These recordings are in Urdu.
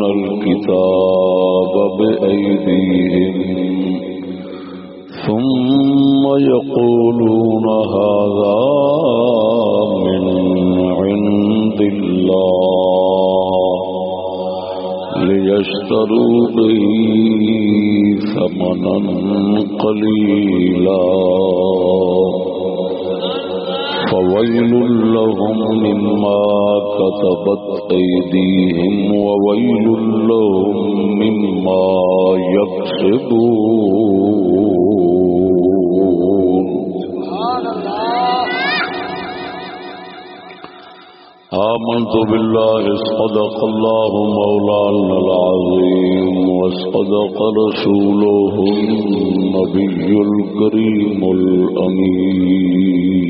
يكتبون الكتاب بأيديهم ثم يقولون كتبت أيديهم وويل لهم مما يكسبون. آمنت بالله، صدق الله مولانا العظيم، وصدق رسوله النبي الكريم الأمين.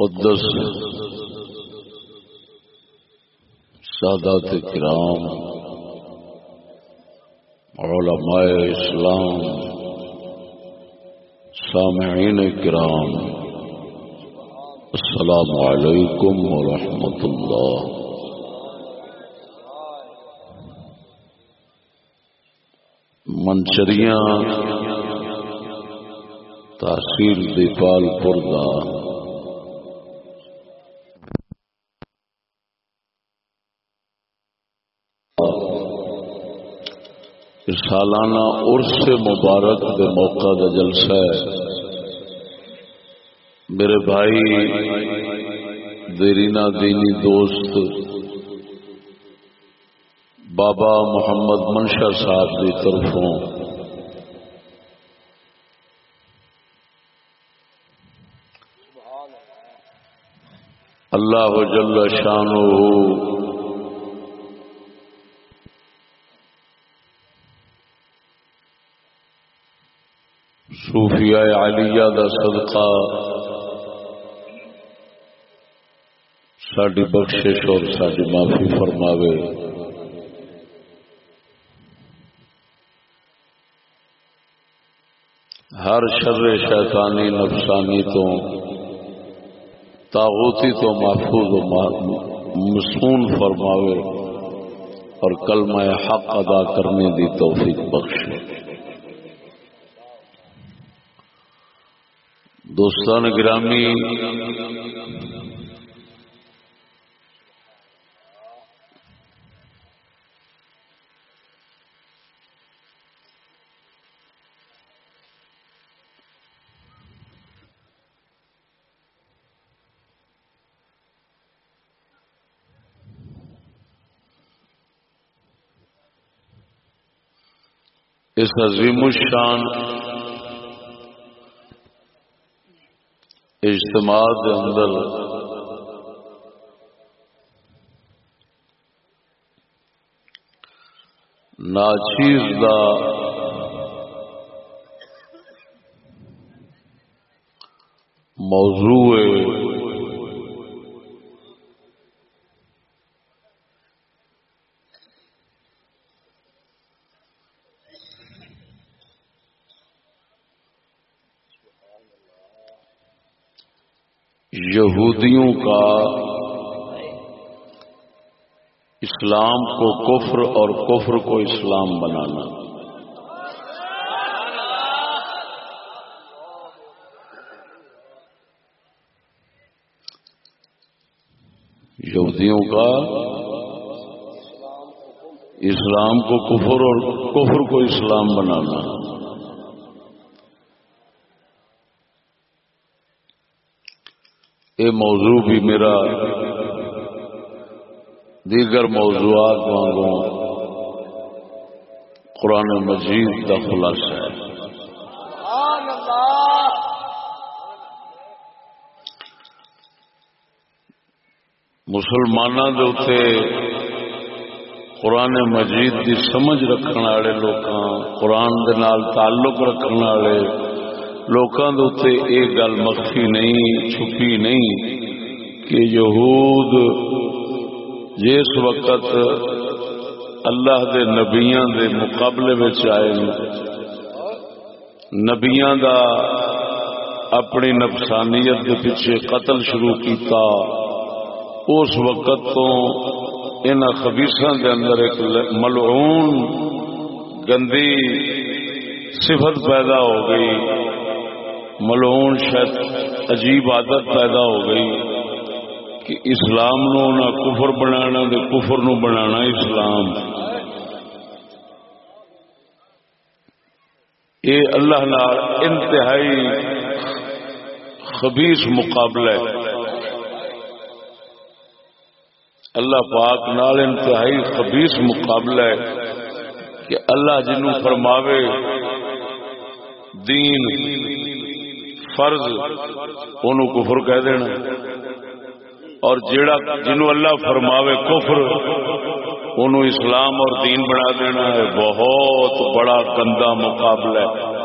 مقدس، سادات کرام، علماء اسلام، سامعین کرام، السلام علیکم ورحمۃ اللہ۔ منچریاں، تحصیل دیپال پور کا سالانہ عرس مبارک کے موقع کا جلسہ ہے۔ میرے بھائی دیرینا دینی دوست، بابا محمد منشا صاحب کی طرفوں۔ اللہ جل شانہ صوفیاء علیہ دا صدقہ۔ ساری بخشش اور ساری معافی فرماوے۔ ہر شر شیطانی نفسانی تو تاغوتی تو محفوظ و مسکون فرماوے اور کلمہ حق ادا کرنے دی توفیق بخشے۔ دوستان گرامی اس عظیم الشان اجتماع کے اندر۔ ناچیز دا موضوع یہودیوں کا اسلام کو کفر اور کفر کو اسلام بنانا۔ یہودیوں کا اسلام کو کفر اور کفر کو اسلام بنانا۔ یہ موضوع بھی میرا دیگر موضوعات وانگوں قرآن مجید کا خلاصہ ہے۔ مسلمانوں کے قرآن مجید کی سمجھ رکھنے والے لوگ قرآن دے نال تعلق رکھنے والے لوگوں کے یہ گل مخفی نہیں، چھپی نہیں کہ یہود جس وقت اللہ دے نبیاں دے مقابلے میں آئے نبیاں دا اپنی نفسانیت کے پیچھے قتل شروع کیتا، اس وقت تو ان خبیسوں کے اندر ایک ملعون، گندی صفت پیدا ہو گئی۔ ملعون شاید عجیب عادت پیدا ہو گئی کہ اسلام نو نہ کفر بنانا دے کفر نو بنانا اسلام۔ یہ اللہ نال انتہائی خبیص مقابلہ ہے۔ اللہ پاک نال انتہائی خبیص مقابلہ ہے کہ اللہ جنوں فرماوے، دین فرض انہوں کفر کہہ دینا۔ اور جیڑا جنوں اللہ فرماوے کفر انہوں اسلام اور دین بنا دینا ہے۔ بہت بڑا گندا مقابلہ ہے۔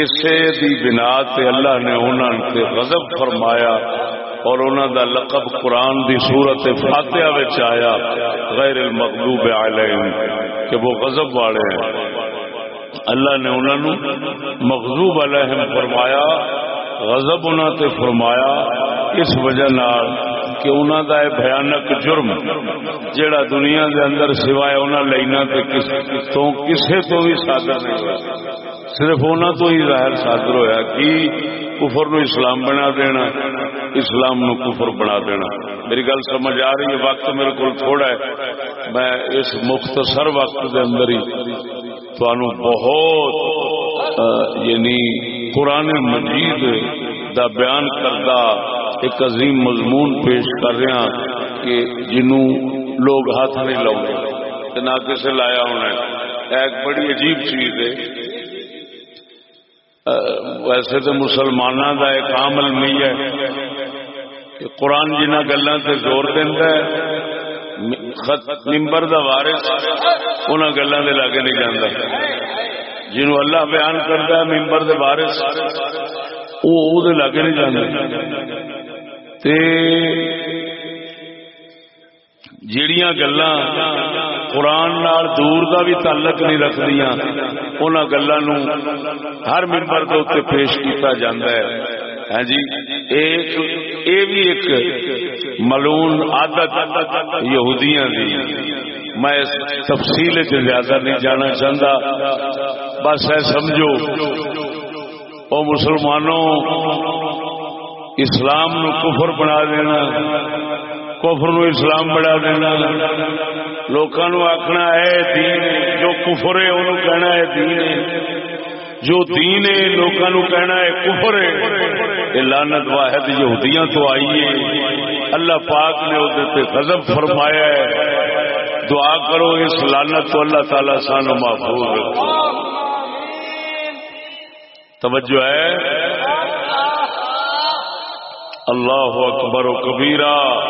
اسے دی بنا تے اللہ نے انہوں نے غضب فرمایا اور انہوں دا لقب قرآن دی صورت فاتحہ آیا۔ غیر المغلوب علیہم، کہ وہ غضب والے ہیں۔ اللہ نے انہوں مغزوب مغضوب علیہم فرمایا، غضب انہوں تے فرمایا، اس وجہ نال کہ انہوں دا ہے بھیانک جرم جیڑا دنیا دے اندر سوائے انہوں لینا تے کس تو کسے تو بھی صادر نہیں ہوا صرف انہوں تو ہی ظاہر صادر ہویا کہ کفر نو اسلام بنا دینا، اسلام نو کفر بنا دینا۔ میری گل سمجھ آ رہی ہے، وقت میرے کو تھوڑا ہے۔ میں اس مختصر وقت دے اندر ہی تو بہت یعنی قرآن مجید دا بیان کردہ ایک عظیم مضمون پیش کر رہا ہاں کہ جنوں لوگ ہاتھ نہیں لاؤ نہ کسے لایا ہونا ہے۔ ایک بڑی عجیب چیز ہے۔ ویسے تو مسلمانوں کا ایک عام المی ہے کہ قرآن جنہ گلوں سے زور دینا ممبر دا وارث ان گلوں کے لاگے نہیں جانا جنہوں اللہ بیان کرتا ہے ممبر دے وارث وہ لاگے نہیں جانا جڑیاں گلا قرآن نال دور دا بھی تعلق نہیں رکھ دیا ان گلوں ہر ممبر کے اتنے پیش کیتا جاتا ہے۔ ہاں جی ایک اے بھی ایک ملون عادت یہودیاں دی۔ میں اس تفصیل سے زیادہ نہیں جانا چاہتا بس ہے سمجھو، او مسلمانوں، اسلام نو کفر بنا دینا۔ کفر نو اسلام بڑا دینا۔ لوگوں آخنا ہے، دین جو کفر ہے انہوں کہنا ہے دین جو دین ہے لوگوں کہنا ہے کفر ہے۔ یہ لانت واحد یہودیاں تو آئی ہے۔ اللہ پاک نے وہ غضب فرمایا ہے۔ دعا کرو، اس لانت تو اللہ تعالی سان محفوظ توجہ ہے؟ اللہ اکبر و کبیرہ۔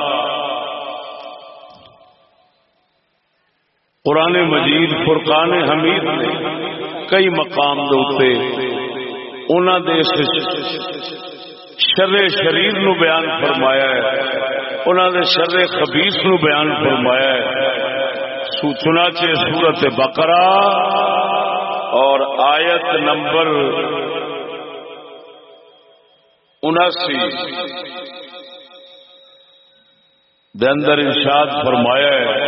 قرآن مجید، فرقان حمید نے کئی مقام دے شر شریر نو بیان فرمایا ہے انہوں نے شر خبیس نو بیان فرمایا ہے۔ سوچنا چ سورت بکرا اور آیت نمبر اناسی اندر ارشاد فرمایا ہے۔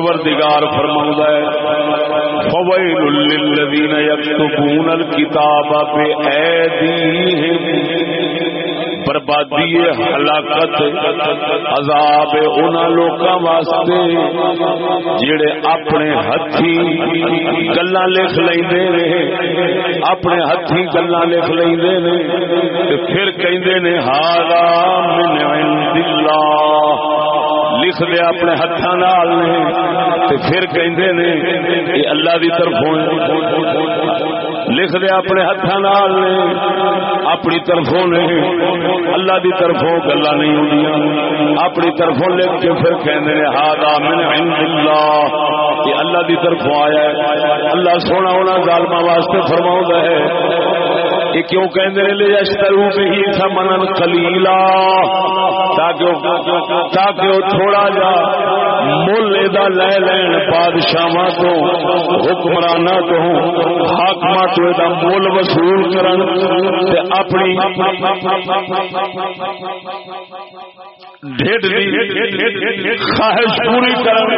پروردگار فرماؤں ہے فویل للذین یکتبون الکتاب بأیدیہم بربادی ہلاکت، عذاب انہاں لوکاں واسطے، جڑے اپنے ہتھی گلاں لکھ لیندے نے، اپنے ہتھی گلاں لکھ لیندے نے، تے پھر کہندے نے، ہاذا من عند اللہ. لکھ دیا اپنے ہاتھوں نے پھر کہندے نے یہ اللہ دی طرفوں لکھ دیا اپنے ہاتھوں اپنی طرفوں نے اللہ دی طرفوں گلا نہیں ہوں اپنی طرفوں لکھ کے پھر کہندے نے ہادا من عند اللہ یہ اللہ دی طرفوں آیا ہے۔ اللہ سونا ہونا ظالما واسطے فرماؤں ہے۔ یہ کیوں کہندے لے اشترو بھی ثمنن قلیلا تاکہ وہ تھوڑا جا مل دا لے لین بادشاہاں تو، حکمراناں تو حاکماں تو دا مول وصول کرن، تے اپنی ڈھڈ دی خواہش پوری کرن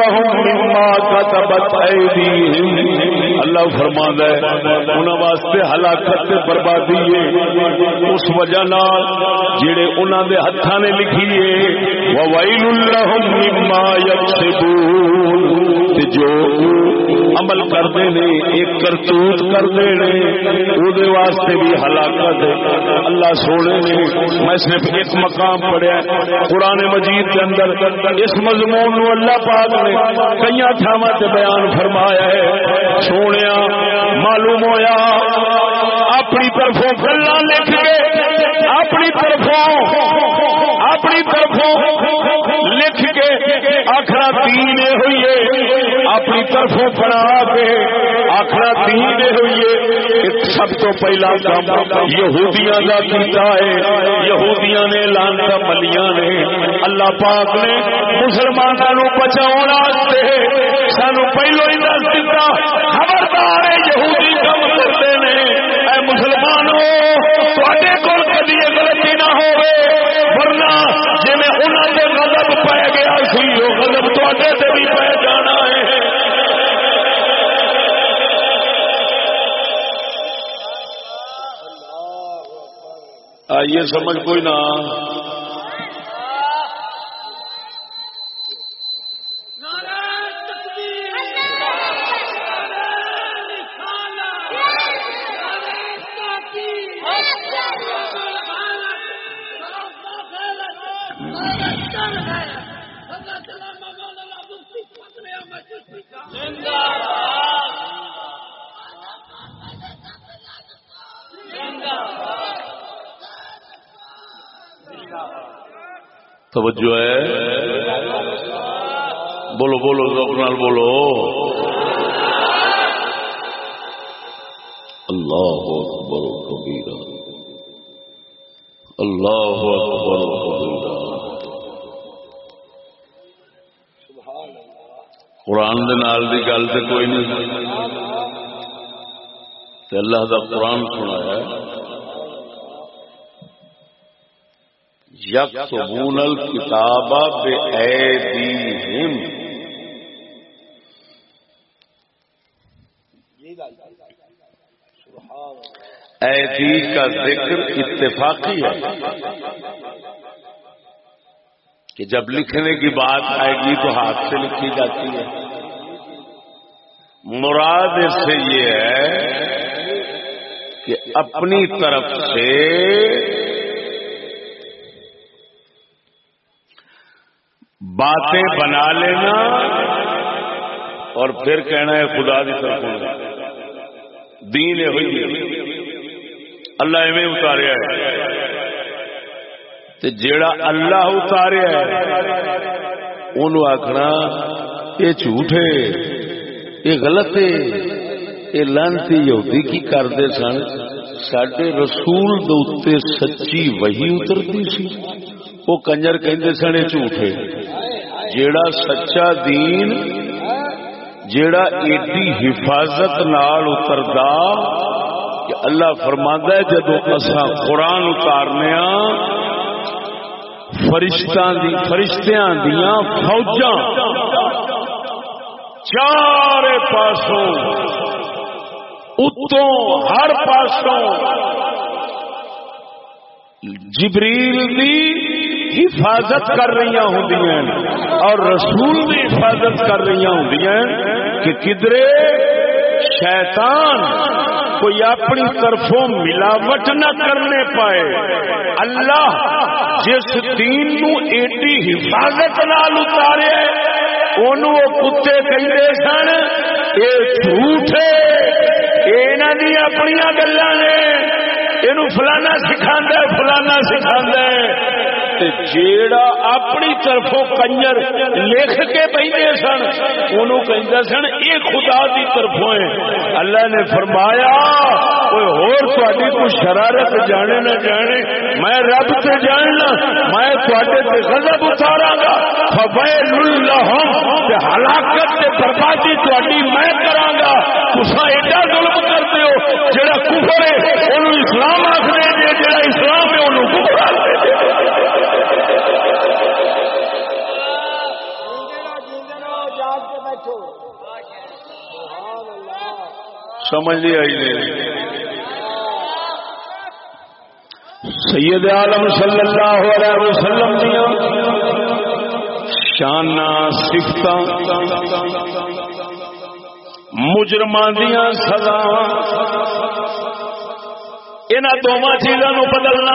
لهم مما كتبت ايديهم اللہ فرماندا ہے، انہاں واسطے ہلاکت تے بربادی ہے۔ اس وجہ نال جڑے انہاں دے ہتھاں نے لکھی ہے، ووائل لهم مما يكسبون جو عمل کرتے نے، ایک کرتوت کرتے نے وہ واسطے بھی ہلاکت اللہ سونے نے، میں صرف ایک مقام پڑھیا قرآن مجید کے اندر اس مضمون نو اللہ پاک نے کئی تھاواں بیان فرمایا ہے۔ سونے معلوم ہویا، اپنی طرفوں گلا لکھ کے، اپنی طرفوں اپنی طرفوں لکھ کے آخر تین ہوئی ہے، اپنی طرفوں بنا کے آخر تین ہوئی ہے۔ سب تو پہلا کام یہودیاں کا کیتا ہے، یہودیاں نے لانتا ملیاں نے۔ اللہ پاک نے مسلمانوں بچاؤ سانو پہلو ہی دس دیتا خبردار ہے یہودی۔ تے کول کدی غلطی نہ ہوئے ورنہ جی میں انہوں سے غضب پی گیا سی وہ غضب تے بھی پی جانا ہے۔ آئیے، سمجھ کوئی نہ توجہ ہے۔ بولو بولو نال بولو۔ اللہ اکبر کبیرہ۔ اللہ اکبر کبیرہ۔ قرآن دے نال دی گل تے کوئی نہیں۔ تے اللہ دا قرآن سنایا ہے۔ یکتبون الکتاب بأیدیہم ایدی کا ذکر اتفاقی ہے کہ جب لکھنے کی بات آئے گی تو ہاتھ سے لکھی جاتی ہے۔ مراد اس سے یہ ہے کہ اپنی طرف سے باتیں بنا لینا اور پھر کہنا ہے خدا کی طرف دین ہوئی اللہ ایویں اتاریا ہے۔ تے جیڑا اللہ اتاریا ہے انہوں آخنا یہ جھوٹ ہے یہ غلط ہے۔ یہ لانتی یہودی کی کرتے سن سڈے رسول دے سچی وہی اترتی سی۔ وہ کنجر کہندے سن یہ جھوٹ ہے جیڑا سچا دین، جیڑا ایڈی حفاظت نال اتردا، کہ اللہ فرماندا ہے جدو اساں قرآن اتارنے فرشتاں دی، فرشتیاں دیاں فوجاں چار پاسوں، اتوں ہر پاسوں جبریل دی حفاظت کر رہی ہوں اور رسول بھی حفاظت کر رہی ہوں کہ کدرے شیطان کوئی اپنی طرفوں ملاوٹ نہ کرنے پائے۔ اللہ جس دین نو ایڈی حفاظت نال اتارے وہ کتے کہتے سن یہ جھوٹ ہے اپنی گلا نے یہ فلانا سکھا فلانا سکھا جیڑا اپنی طرفوں کنجر لکھ کے پہنتے سن، انہوں کہتے سن، یہ خدا کی طرفوں ہے۔ اللہ نے فرمایا کوئی اور تاری کو شرارت جانے نہ جانے، میں رب سے جاننا، میں تے غضب اتارا گا فبیل اللہم ہلاکت سے بربادی تاری میں کرا گا تصا ایڈا ظلم کرتے ہو، جڑا کفر ہے انہوں اسلام آخر جی جڑا اسلام ہے انہوں کفر آخر سمجھ لی آئی نہیں سید عالم صلی اللہ علیہ وسلم دیا شانہ سفت مجرمان دیا سزا۔ ان دونوں چیزوں بدلنا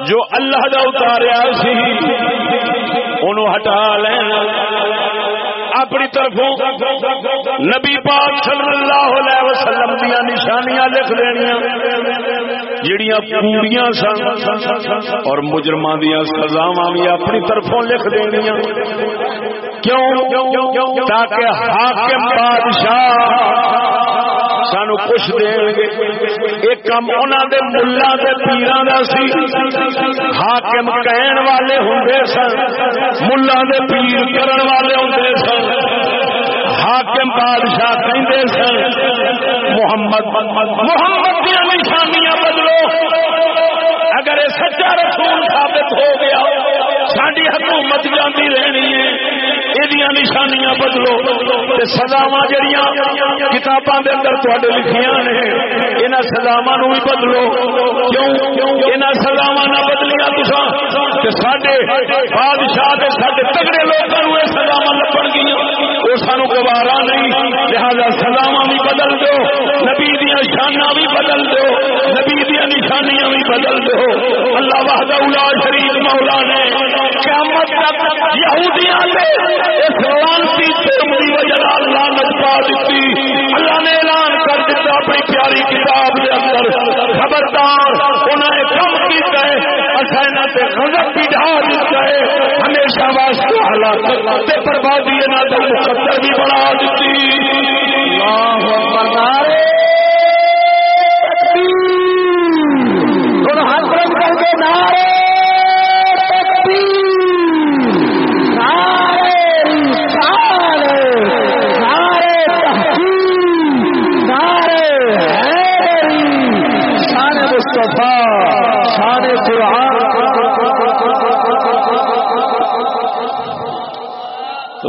جو اللہ کا اتاریا سی، انہوں ہٹا لینا اپنی طرفوں نبی پاک صلی اللہ علیہ وسلم دیا نشانیاں لکھ دنیا جڑیاں پوریاں سن اور مجرمہ دیا سزاواں بھی اپنی طرفوں لکھ دینیا کیوں؟ تاکہ حاکم بادشاہ سانو کچھ دیں گے ایک کام انہوں دے ملا دے پیران دا سی۔ حاکم کہن والے ہوں سن ملا دے پیر کرن والے ہوں سن۔ حاکم بادشاہ کہندے سن، محمد محمد دیا نشانیاں بدلو۔ اگر یہ سچا رسول ثابت ہو گیا ساری حکومت جاتی رہنی ہے۔ یہ نشانیاں بدلو۔ سزاوا جڑیاں کتاباں کے اندر تے لکھیاں نے یہاں سزاوا بھی بدلو۔ کیوں؟ یہاں سزاوا نہ بدلیا تو سڈے بادشاہ سڈے تگڑے لوگوں یہ سزاوا لبن گیا وہ سانو گوارا نہیں، لہذا سزاوا بھی بدل دو۔ نبی دیا شانہ بھی بدل دو۔ نبی دیا نشانیاں بھی بدل دو۔ اللہ وحدہ الا شریف مولا نے۔ قیامت تک یہودیاں نے اس لانتی جرم کی وجہ لانت پا دیتی۔ اللہ نے اعلان کر دیتا اپنی پیاری کتاب کے اندر۔ خبردار انہیں کم کیتا ہے۔ تے غضب بھی ڈھا دیتا ہے۔ ہمیشہ واسطے تے بربادی مقدر بھی بڑھا دیتی۔ اللہ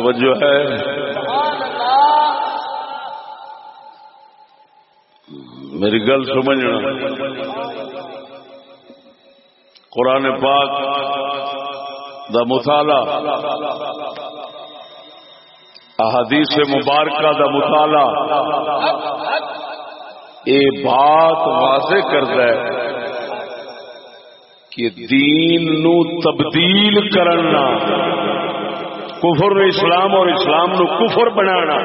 توجہ ہے۔ میری گل سمجھنا۔ قرآن پاک دا مطالعہ، احادیث مبارکہ دا مطالعہ یہ بات واضح کرتا ہے کہ دین نو تبدیل کرنا کفر نو اسلام اور اسلام نو کفر بنانا۔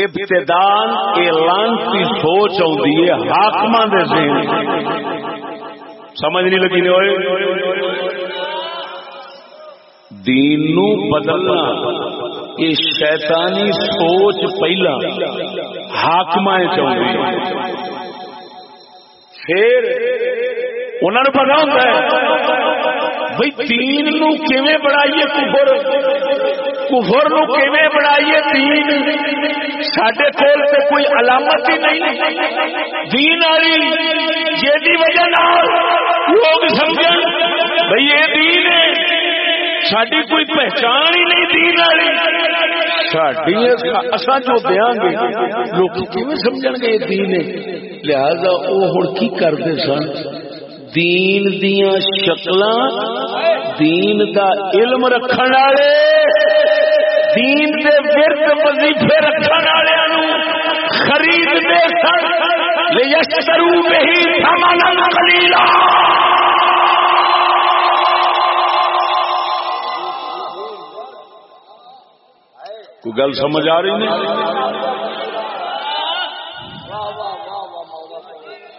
ابتدان اعلان کی سوچ آتی ہے حاقم دے ذہن سمجھ نہیں لگی نہیں ہوئے دین نو بدلنا، یہ شیطانی سوچ پہلا حاقم چاہیے پھر انہوں نے پتا ہوتا ہے بھائی تین نو کیویں بنائیے کفر؟ کفر نو کیویں بنائیے تین سڈے کول سے کوئی علامت ہی نہیں دین والی جی وجہ لوگ سمجھ بھائی یہ دین ہے۔ ساری کوئی پہچان ہی نہیں دین والی اصا جو دیا گے، لوگ سمجھ گے دین لہذا وہ ہوں کی کرتے سن؟ دین دیا شکل دین دا علم رکھنے والے، دین دے ورد وظیفے رکھنے والے خرید خریدتے سن یشترو بہی ثمنا قلیلا۔ کوئی گل سمجھ آ رہی نہیں؟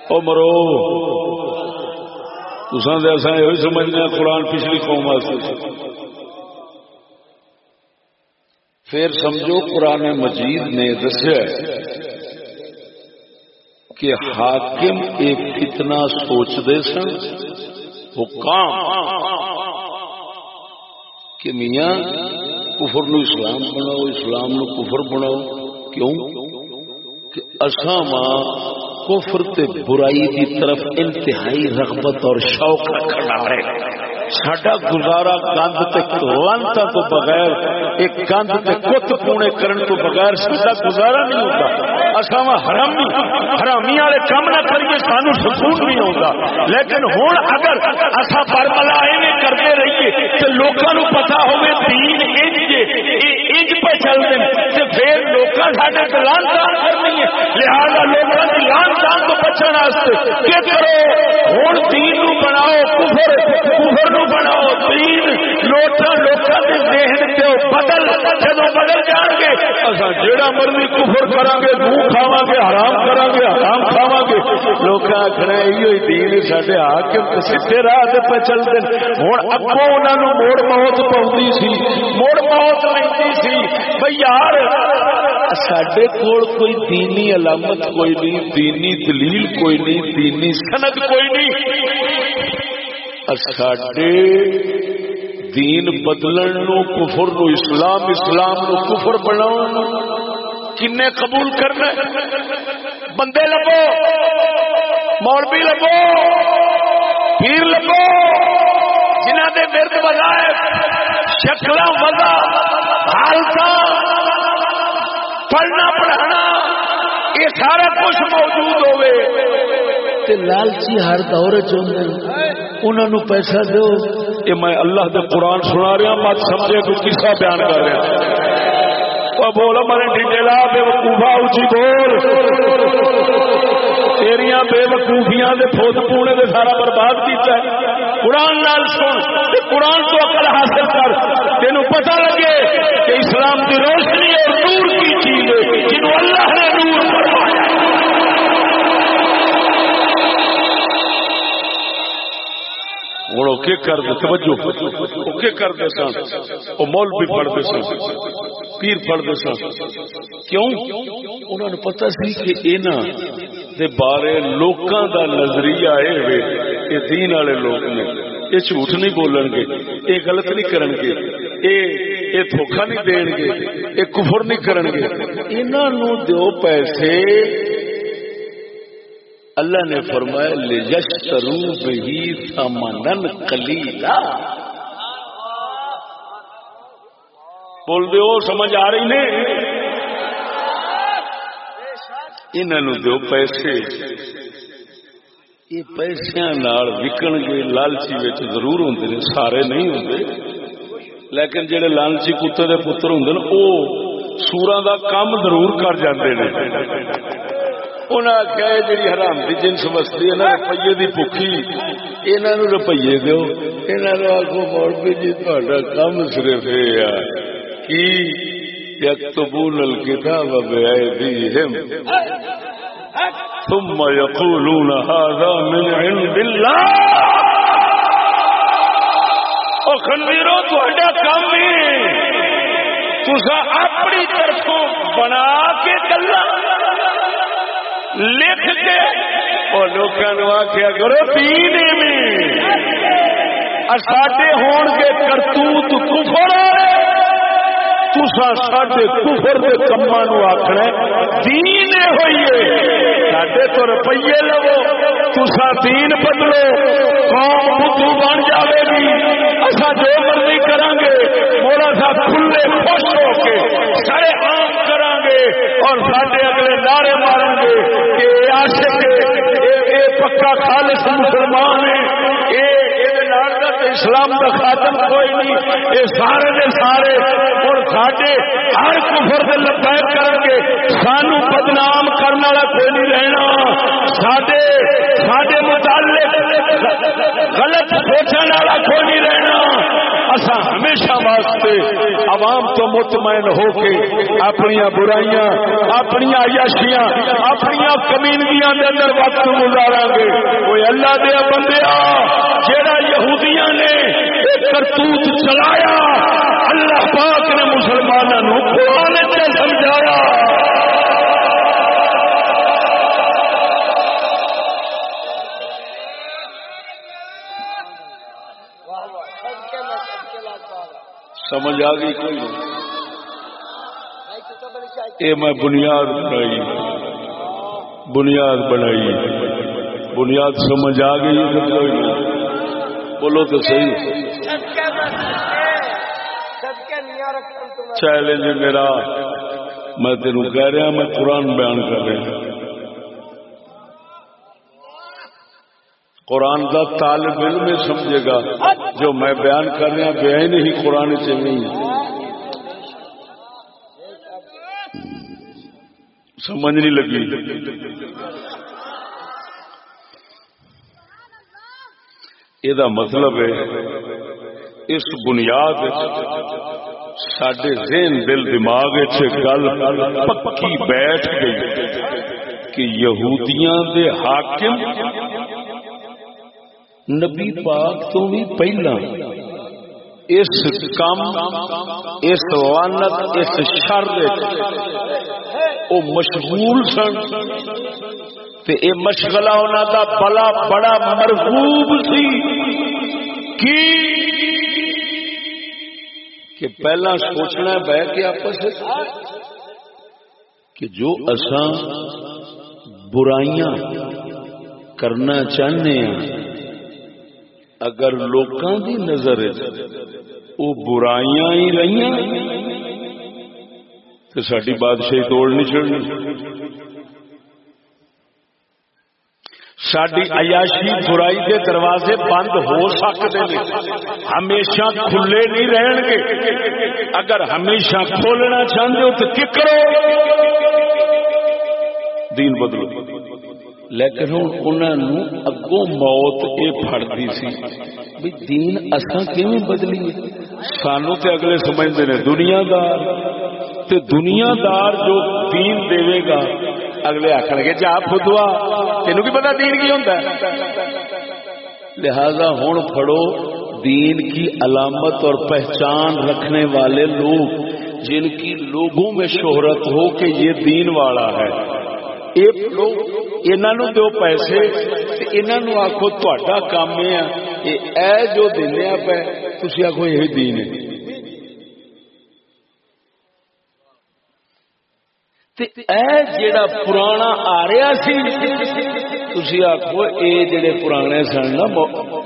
او مرو۔ ایسا یہ سمجھنا قرآن پچھلی قوم پھر سمجھو قرآن مجید نے دسیا کہ حاکم ایک اتنا سوچتے سن، وہ کام کہ میاں کفر نو اسلام بناؤ، اسلام نو کفر بناؤ۔ کیوں؟ کہ اصا ماں کفر تے برائی کی طرف انتہائی رغبت اور شوق رکھنا ہے سڈا گزارا گند لانتا تو بغیر، ایک گند تے کت پونے کرن تو بغیر سڈا گزارا نہیں ہوتا اصا حرامی حرامی والے کام نہ کریے، سانو سکون نہیں ہوتا لیکن ہوں اگر اصا برملا ایویں کرتے رہیے تو لوگوں پتا ہوئے دین انج انج پہ چل دیں پھر لوگ سڈے لان تان کرنی ہے۔ لہٰذا لوگوں کی لان تان تو بچن کیا کرو ہوں دین بناؤ کفر کفر بناؤ دین لوٹا ذہن بدل بدل جان گے مرضی کفر گے گے، حرام گے حرام گے دین سیدھے راہ پہ چلتے ہوں اگوں انہوں موڑ موت پاؤں سی، موڑ موت لگتی سی۔ بھائی یار سڈے کول کوئی دینی علامت، کوئی نہیں دینی دلیل کوئی نہیں دینی سند کوئی نہیں سڈے دین بدلن نو، کفر نو، اسلام اسلام نو کفر بنا کن قبول کرنا بندے لگو مولوی لگو پیر لگو جنہ دے مرد بجائے شکل وزا حالت پڑھنا پڑھانا یہ سارا کچھ موجود ہوئے لالچی ہر دور چاہتے پیسہ دو۔ یہ میں اللہ دے قرآن سنا رہا مت سمجھے تو کسا بیان کر رہا بول مرے ڈیٹیلا بے وقوفا اچھی بول۔ تیریا بے وقوفیاں دے پھوت پونے دے سارا برباد کیتا ہے۔ قرآن نال سن قرآن تو عقل حاصل کر۔ تینوں پتہ لگے کہ اسلام کی روشنی اور نور کی چیز ہے، جنہوں اللہ نے نور فرمایا۔ ہوں۔ کی کر دے؟ توجہ۔ کی کر دے سن؟ وہ مول بھی پڑھتے سن۔ پیر پڑھتے سن۔ کیوں؟ انہوں نے پتا سی کہ انہوں دے بارے لوکاں دا نظریہ اے یہ دین والے لوگ نے۔ یہ جھوٹ نہیں بولن گے یہ غلط نہیں کرن گے۔ یہ دھوکھا نہیں دین گے یہ کفر نہیں کرن گے۔ انہوں دیو پیسے اللہ نے فرمایا لجشترو بہی ثمنن قلیلا بول دے سمجھ آ رہی نے انہوں دو پیسے۔ یہ پیسے وکن گے، لالچی ضرور ہوں سارے نہیں ہوں لیکن جہے لالچی کتے دے پتر ہوں وہ سورا دا کام ضرور کر جاندے نے۔ انہیں آخیا جی حرام کی جنس وستی ہے نا روپیے کی بکھی یہاں روپیے دو یہ آخو مولوی جی تا کام صرف یہ کی؟ يكتبون الكتاب بأيديهم ثم يقولون هذا من عند الله خنویرو تھوڑا کام ہے تسا اپنی طرفوں بنا کے گلا۔ لکھ کے اور لوگوں آخیا کرو پینے میں ساڈے ہون کے کرتوت کفر تسا ساڈے کفر کے کما نو آخنا دین ہوئیے ساڈے تو روپیے لو تسا دین بدلو۔ قوم بدھو بن جائے گی۔ اصا جو مرضی کریں گے مولا صاحب کھلے خوش ہو کے سارے عام کریں گے اور سارے اگلے نعرے ماریں گے کہ عاشق پکا خالص مسلمان ہے اسلام کا خاتم کوئی نہیں یہ سارے دے سارے اور ساڈے ہر کفر سے لپیٹ کر کے سانو بدنام کرنے والا کوئی نہیں رہنا۔ ساڈے ساڈے متعلق غلط سوچنے والا کوئی نہیں رہنا۔ اصا ہمیشہ واسطے عوام تو مطمئن ہو کے اپنی برائیاں اپنی عیاشیاں اپنی کمینگیاں دے اندر وقت گزارا گے کوئی اللہ دیا بندے جہاں یہودیاں نے کرتوت چلایا، اللہ پاک نے مسلمانوں کو سمجھ آ گئی کوئی یہ میں بنیاد بنائی۔ بنیاد بنائی۔ بنیاد سمجھ آ گئی بولو تو صحیح۔ چیلنج میرا۔ میں تینوں کہہ رہا میں قرآن بیان کر رہا قرآن کا طالب علم سمجھے گا۔ جو میں بیان کر رہا بیان ہی قرآن سے نہیں سمجھ نہیں لگی۔ یہ مطلب ہے، اس بنیاد سڈے ذہن، دل، دماغ گل پکی بیٹھ گئی کہ یہودیاں دے حاکم نبی پاک تو بھی پہلا۔ اس کام، اس وانت اس شر او مشغول سن۔ تے اے مشغلہ ہونا دا بلا بڑا مرغوب سی۔ کی؟ کہ پہلا سوچنا بہ کے آپس کہ جو اساں برائیاں کرنا چاہنے ہیں اگر لوکاں دی نظر وہ برائیاں ہی رہی تو ساری بادشاہی توڑ نہیں چڑنی ساری عیاشی برائی کے دروازے بند ہو سکتے ہیں۔ ہمیشہ کھلے نہیں رہن گے۔ اگر ہمیشہ کھولنا چاہتے ہو تو کی کرو دین بدلو۔ لیکن ہوں انہوں اگوں موت یہ فڑتی سی۔ بھی دین اصا کیون بدلی؟ سانو تے اگلے سمجھتے ہیں دنیا دار تے دنیا دار جو دین دے گا، اگلے آخر گے جا خدوا تینوں کی پتا دین کی ہوتا ہے؟ لہذا ہوں پڑو دین کی علامت اور پہچان رکھنے والے لوگ، جن کی لوگوں میں شہرت ہو کہ یہ دین والا ہے۔ دو پیسے انہوں آخو تا کام ہے جو دینا پہ تھی آخو یہ دین ہے جڑا پرانا آ رہا سی تھی آخو یہ جڑے پرانے سن نا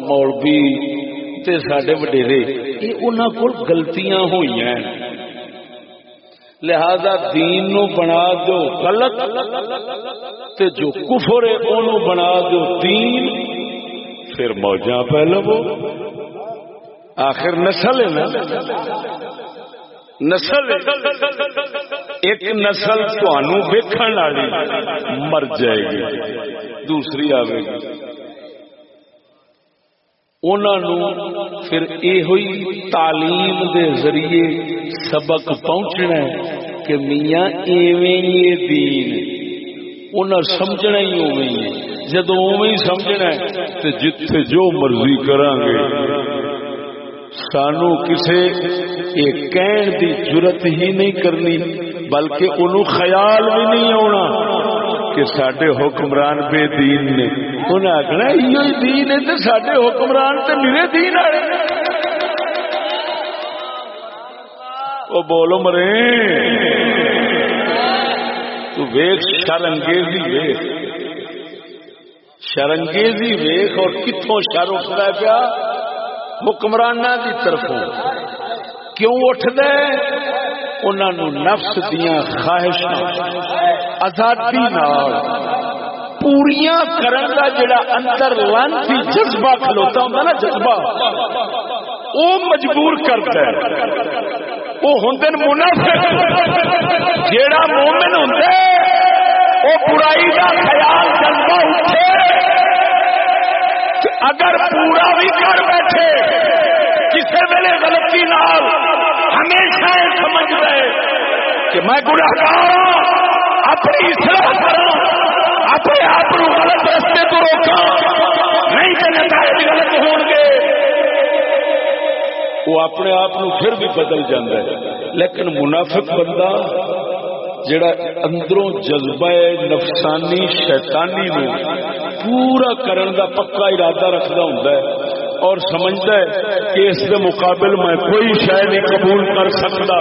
مولوی سڈے وڈیرے یہ انہوں کو گلتیاں ہوئی ہیں لہذا دین نو بنا دو غلط تے جو کفر ہے اونوں بنا دو دین، پھر موجاں پہ لو آخر نسل ہے نا۔ نسل ایک نسل تھانوں ویکھن والی مر جائے گی۔ دوسری آئے گی۔ پھر یہ تعلیم دے ذریعے سبق پہنچنا ہے کہ میاں ایویں یہ دین انہیں سمجھنا ہی اوے ہی جدو اوے ہی سمجھنا ہے تو جتھے جو مرضی کریں گے سانو کسے یہ کہن دی ضرورت ہی نہیں کرنی، بلکہ انہوں خیال بھی نہیں آنا کہ سڈے حکمران بے دین نے۔ انہیں آخنا یہ دین ہے تو سڈے حکمران تو میرے دین آ وہ بولو مرے تو ویخ شرنگیزی ویخ شرنگیزی ویخ اور کتوں شر اٹھتا پیا؟ حکمران کی طرفوں۔ کیوں اٹھ دے انہوں نفس دیا خواہش آزادی پوریا کرن کا جڑا اندر لانسی جذبہ کھلوتا ہوں نا جذبہ۔ وہ مجبور کرتا ہے۔ وہ ہوں منافق۔ جیڑا مومن ہوں وہ برائی کا خیال جذبہ اٹھے۔ اگر پورا بھی کر بیٹھے کسی ویلے غلطی نال ہمیشہ سمجھ رہے کہ میں گناہگار اپنی اصلاح کروں اپنے آپ کو غلط رستے تو روکا نہیں کہ نتائج غلط ہون گے۔ وہ اپنے آپ پھر بھی بدل جاندہ ہے۔ لیکن منافق بندہ جڑا اندروں جذبہ نفسانی شیطانی نو پورا کرن دا پکا ارادہ رکھدا ہوندا ہے اور سمجھتا ہے کہ اس کے مقابل میں کوئی شہ نہیں قبول کر سکتا۔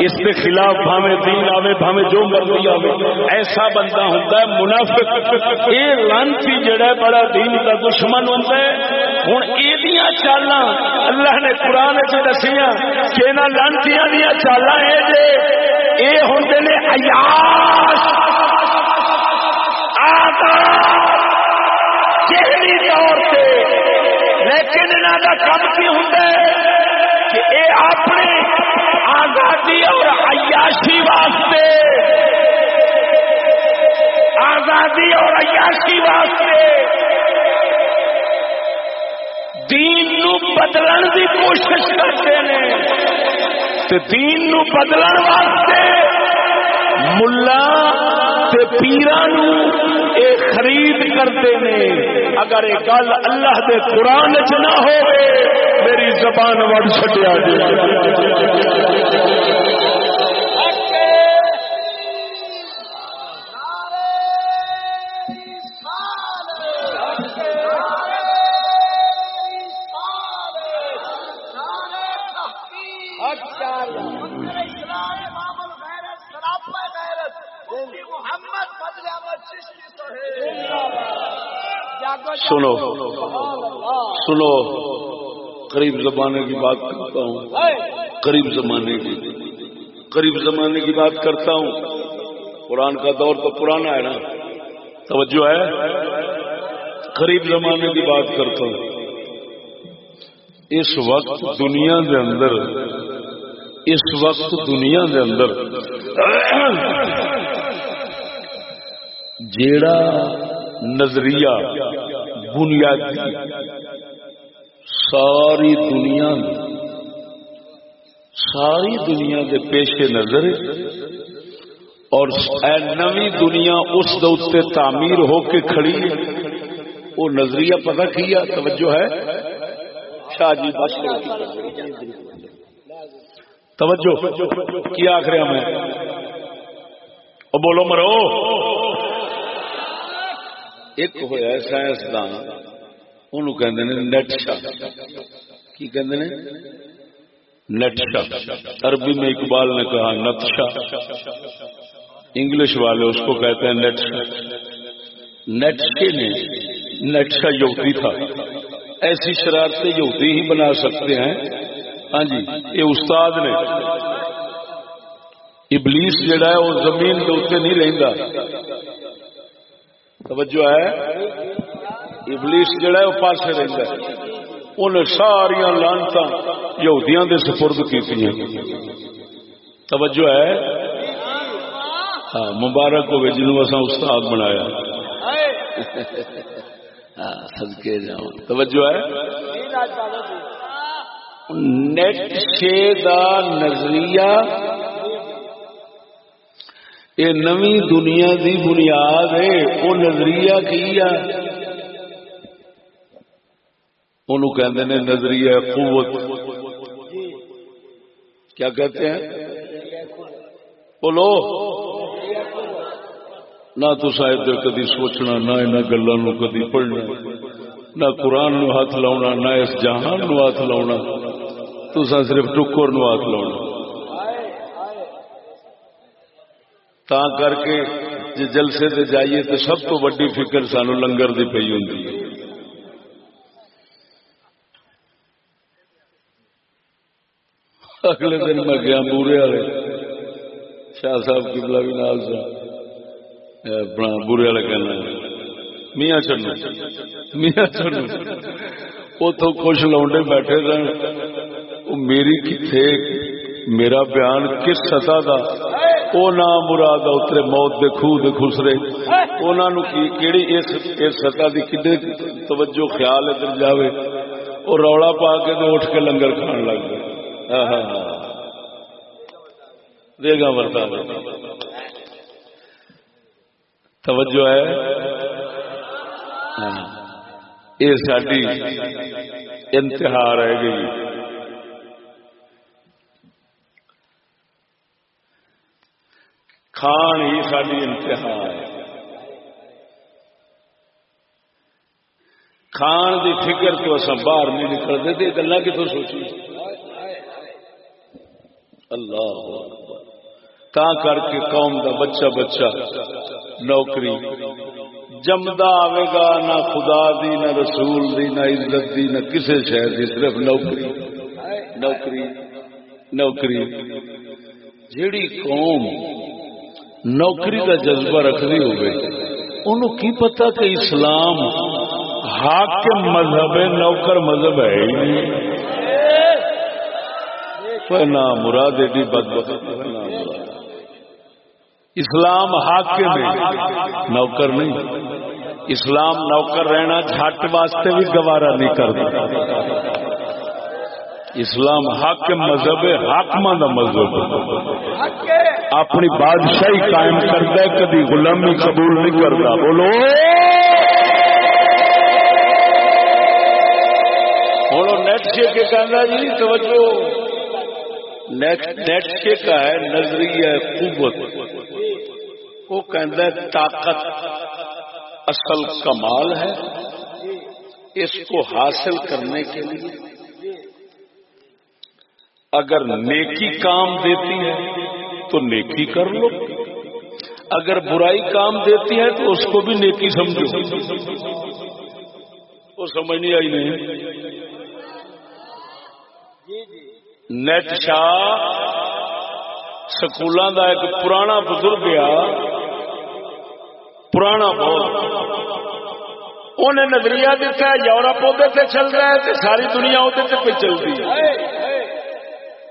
اس کے خلاف بھاوے دین آوے بھاوے جو مرضی آوے۔ ایسا بندہ ہوتا ہے، منافق۔ یہ لانتی جڑا ہے، بڑا دین کا دشمن ہوتا ہے۔ ہوں یہ چالاں، اللہ نے قرآن چ دسیاں کہ انہوں لانتیاں دیا چالاں یہ جے یہ ہوتے نے عیاش آتا ذہنی طور سے لیکن انہوں کا کم کی ہوں کہ اے اپنے آزادی اور عیاشی واسطے آزادی اور عیاشی واسطے دین نو بدلن کی کوشش کرتے ہیں تو دین نو بدلن واسطے ملا پیران خرید کرتے ہیں۔ اگر یہ گل اللہ دے قرآن چ نہ ہو میری زبان وڑ چڈیا سنو سنو، قریب زمانے کی بات کرتا ہوں۔ قریب زمانے کی، قریب زمانے کی بات کرتا ہوں۔ قرآن کا دور تو پرانا ہے نا۔ توجہ ہے؟ قریب زمانے کی بات کرتا ہوں۔ اس وقت دنیا دے اندر، اس وقت دنیا دے اندر جیڑا نظریہ، بنیادی ساری دنیا ساری دنیا کے پیش نظر اور نوی دنیا اس دے تعمیر ہو کے کھڑی وہ نظریہ پتہ کیا توجہ ہے؟ شاہ جی بس توجہ کیا آخر میں؟ بولو مرو۔ ایک ہوا سائنسدان ان نیٹشا کی نیٹشا عربی میں اقبال نے کہا نتشا انگلش والے اس کو کہتے ہیں نیٹشا نیٹشے نے؟ نیٹشا یوگی تھا۔ ایسی شرارتیں یوگی ہی بنا سکتے ہیں۔ ہاں جی یہ استاد نے۔ ابلیس جڑا ہے، وہ زمین کے اتنے نہیں رہتا توجہ ہے۔ ابلیس جڑا ہے، وہ پاسے رہتا ہے۔ انہیں ساریا لانتا یہودیاں دے سپرد کی توجہ ہے؟ ہاں مبارک ہو گئے جنہوں اصا استاد بنایا۔ ہاں جاؤ توجہ ہے؟ ہاں۔ نیٹ شے دا نظریہ۔ یہ نوی دنیا دی بنیاد ہے۔ وہ نظریہ کی ہے؟ کہ نظریہ قوت۔ کیا کہتے ہیں؟ بولو۔ نہ تو ادھر کدی سوچنا، نہ ان گلوں نو کدی پڑھنا، نہ قرآن نو ہاتھ لاؤنا، نہ اس جہان نو ہاتھ لاؤنا۔ تو صرف ٹکر نو ہاتھ لاؤنا۔ تا کر کے جی جلسے دے جائیے تو سب تو ویڈی فکر سانو لنگر دی پی ہوں اگلے دن میں گیا بورے والے۔ شاہ صاحب کی بلا بھی نال سا۔ اپنا بورے والے کہنا میاں چنو۔ میاں چنو۔ اتو کچھ لوڈے بیٹھے رہے میری کتنے میرا بیان کس سطح کا وہ نام مراد اترے موت دے خوہ دے خسرے۔ انہوں کیڑی اس سطح کی کدے توجہ خیال ادھر جاوے۔ وہ رولا پا کے تو اٹھ کے لنگر کھان لگ گئے۔ دے گا توجہ ہے؟ ہاں. یہ ساری انتہا رہ گئی. کھان ہی ساری انتہا ہے. کھان دی فکر تو اصا باہر نہیں نکلتے گلا کتوں سوچی؟ اللہ. تا کر کے قوم دا بچہ بچہ نوکری۔ جمدا آئے گا نہ خدا دی، نہ رسول دی، نہ عزت دی، نہ کسی شہر دی، صرف نوکری۔ نوکری نوکری۔ جیڑی قوم نوکری کا جذبہ رکھنی ہوگی انہوں کی پتا کہ اسلام حاکم مذہب ہے، نوکر مذہب ہے ہی نہیں۔ نہ مراد ایڈی بد بخت اسلام حاکم ہے۔ نوکر نہیں۔ اسلام نوکر رہنا جھٹ واسطے بھی گوارا نہیں کرتا۔ اسلام حاکم مذہب ہے حاکم کا مذہب۔ اپنی بادشاہی قائم کرتا ہے کبھی غلامی قبول نہیں کرتا۔ بولو۔ بولو نیٹ شیک کہنا جی توجہ۔ نیٹ شیک ہے، نظریہ قوت. وہ کہتا ہے، طاقت اصل کمال ہے. اس کو حاصل کرنے کے لیے اگر نیکی کام دیتی ہے تو نیکی کر لو. اگر برائی کام دیتی ہے تو اس کو بھی نیکی سمجھو. وہ سمجھ نہیں آئی نہیں. جی، جی، نیٹ شاہ سکولوں کا ایک پرانا بزرگ آ پرانا بہت انہیں نظریہ دیتا ہے یورپ وہ چل رہا ہے تو ساری دنیا وہ پہ چل رہی ہے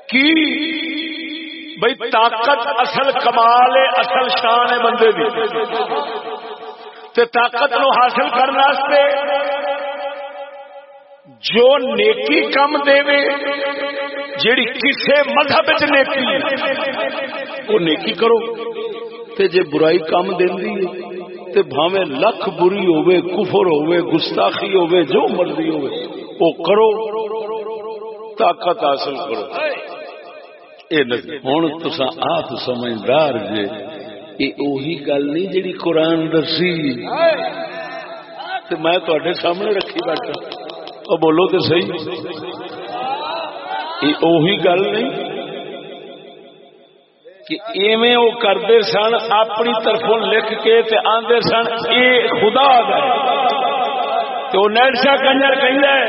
کی بھائی طاقت اصل کمال ہے اصل شان ہے بندے کی تے طاقت نو حاصل کرنے جو نیکی کم دے جیڑی کسے مذہب چ نیکی، وہ نیکی کرو۔ تے جے برائی کم دینی تے بھاوے لکھ بری ہوے کفر ہوے گستاخی ہوے جو مرضی ہوے وہ کرو، طاقت حاصل کرو۔ ہوں تسا آپ سمجھدار جے یہ اوہی گل نہیں جی قرآن دسی میں تے سامنے رکھی بیٹھا۔ اور بولو تو سی یہ گل نہیں کہ ایویں وہ کرتے سن، اپنی طرفوں لکھ کے آدھے سن، یہ خدا گئے نیڈشا کنجر کہ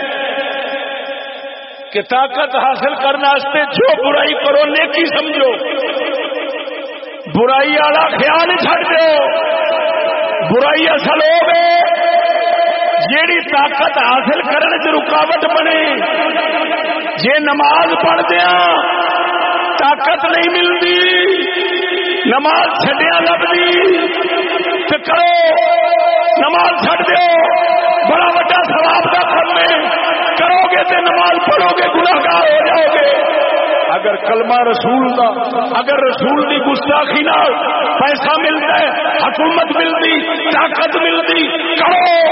کہ طاقت حاصل کرنے جو برائی کرو، نیکی سمجھو۔ برائی والا خیال چڑ دو۔ برائی اصل ہو گئے جیڑی طاقت حاصل کرنے سے رکاوٹ بنے۔ جے نماز پڑھ دیا طاقت نہیں ملتی نماز چڈیا لگتی تو کرو، نماز چڑ دو بڑا وڈا سواب کا کرنے کرو گے تو نماز پڑھو گے گناگار ہو جاؤ گے۔ اگر کلمہ رسول دا، اگر رسول دی گستاخی نال پیسہ ملتا ہے، حکومت ملتی، طاقت ملتی کرو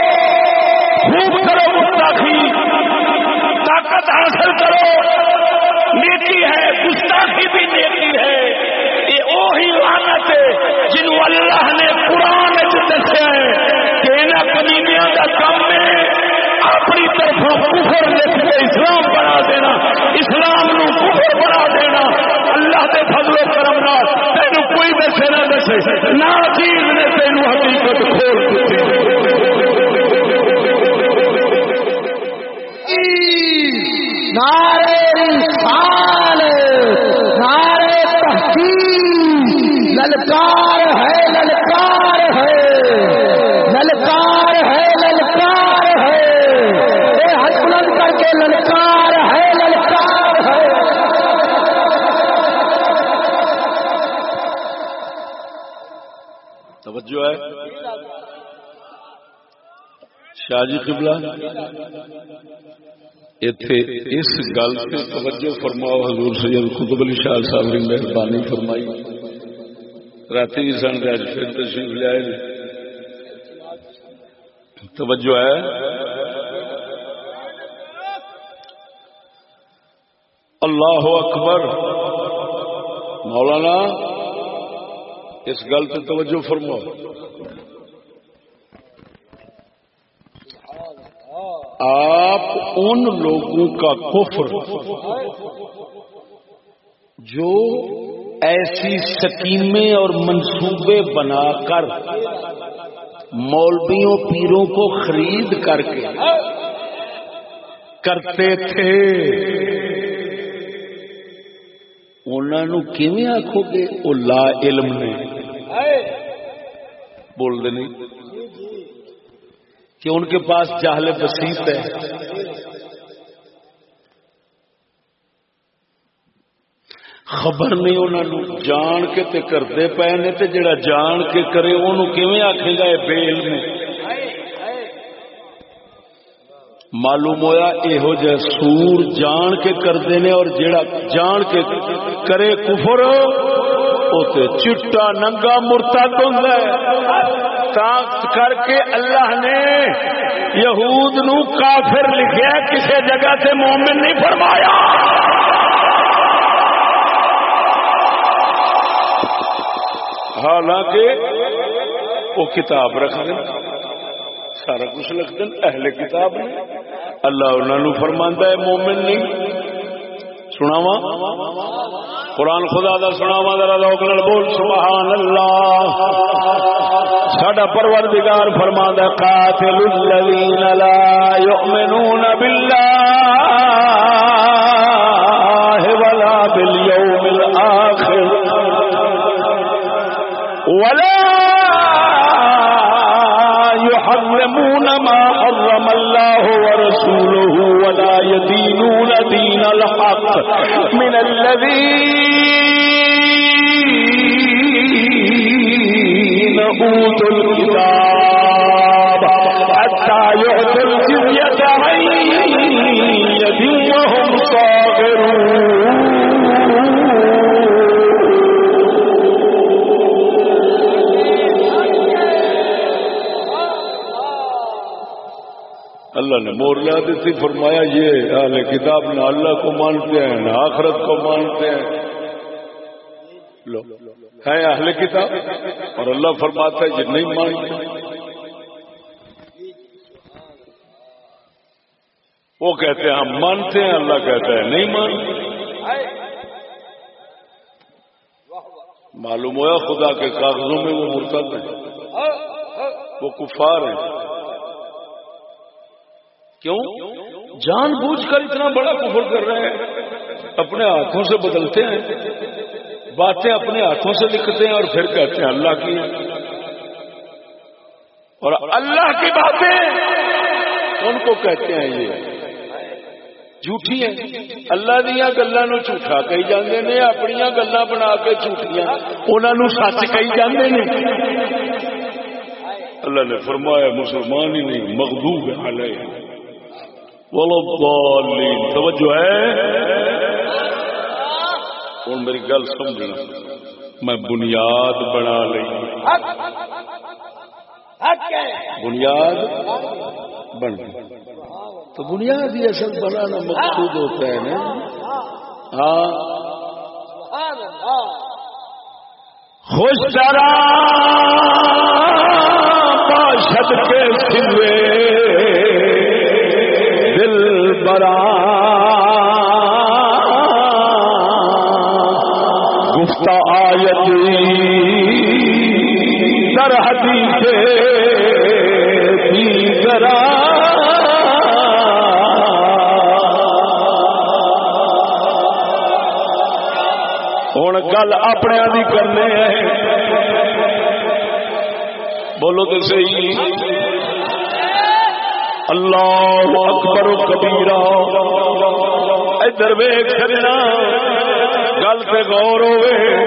خوب کرو گستاخی، طاقت حاصل کرو۔ نیکی ہے، گستاخی بھی نیکی ہے۔ یہ وہی لانت ہے جنہوں اللہ نے قرآن دسیا ہے کہ انہیں کمیمیاں کا کم ہے اپنی طرف کفر لکھ کے اسلام بنا دینا، اسلام نو کفر بنا دینا۔ اللہ کے فضل و کرم نال تین کوئی دسے نہ دسے، نہ چیز نے تین حقیقت کھول دیتی۔ نعرے رسال نعرے تحقیق۔ للکار ہے للکار ہے۔ للکار ہے للکار ہے للکار ہے۔ توجہ ہے۔ شاہ جی قبلہ۔ اتے اس گل سے توجہ فرماؤ، حضور سید قطب علی شاہ صاحب نے مہربانی فرمائی۔ رات بھی سن اج پھر تشریف لے توجہ ہے۔ اللہ اکبر۔ مولانا، اس گل سے توجہ فرمو آپ ان لوگوں کا کفر جو ایسی سکیمیں اور منصوبے بنا کر مولویوں، پیروں کو خرید کر کے کرتے تھے۔ انہوں آخو گے؟ وہ لا علم نے۔ بول دے نہیں۔ کہ ان کے پاس جہل بسیت ہے۔ خبر نہیں انہوں جان کے تے کرتے پے نے تے جڑا جان کے کرے انہوں کیویں آخے گا بے علم معلوم ہویا یہو جہ سور جان کے کرتے ہیں اور جیڑا جان کے کرے کفر تے چٹا ننگا مرتا کر کے اللہ نے یہود نو کافر لکھیا کسی جگہ سے مومن نہیں فرمایا۔ حالانکہ وہ کتاب رکھ دیں سارا کچھ لکھ دیں اہل کتاب نے۔ اللہ انہوں فرماندہ ہے، مومن نہیں۔ سناوا قرآن خدا دا سناوا ذرا لوگ بول۔ سبحان اللہ ساڈا پروردگار فرماندا قاتل الذین لا یؤمنون باللہ۔ يدينون دين الحق من الذين أوتوا الكتاب. اللہ نے مور لا دیتی، فرمایا یہ اہل کتاب نہ اللہ کو مانتے ہیں، نہ آخرت کو مانتے ہیں۔ لو، ہے اہل کتاب؟ اور اللہ فرماتا ہے یہ نہیں مانتے۔ وہ کہتے ہیں ہم مانتے ہیں، اللہ کہتا ہے نہیں مانتے۔ معلوم ہوا خدا کے کاغذوں میں وہ مرتب ہیں۔ وہ کفار ہیں۔ کیوں؟ جان بوجھ کر اتنا بڑا کفر کر رہے ہیں۔ اپنے ہاتھوں سے بدلتے ہیں۔ باتیں اپنے ہاتھوں سے لکھتے ہیں اور پھر کہتے ہیں اللہ کی۔ اور اللہ کی باتیں ان کو کہتے ہیں یہ۔ جھوٹھی ہیں۔ اللہ دیا گلا نو جھوٹا کہی جاندے نے اپنی گلا بنا کے جھوٹیاں انہوں سچ کہی جاندے نے۔ اللہ نے فرمایا، مسلمان ہی نہیں مغدوب علیہ۔ توجہ ہے؟ ہوں میری گل سمجھنا۔ میں بنیاد بنا لی بنیاد بن تو بنیاد ہی اصل بنانا مقصود ہوتا ہے نا۔ ہاں۔ خوش چارا باشد کے سلوے برا گفتا آیت در حدیث دیگرا ہوں گل اپنے بھی کرنے بولو تو صحیح۔ اللہ اکبر و کبیرہ۔ ادھر ویگ کرنا گل پہ غور ہوئے۔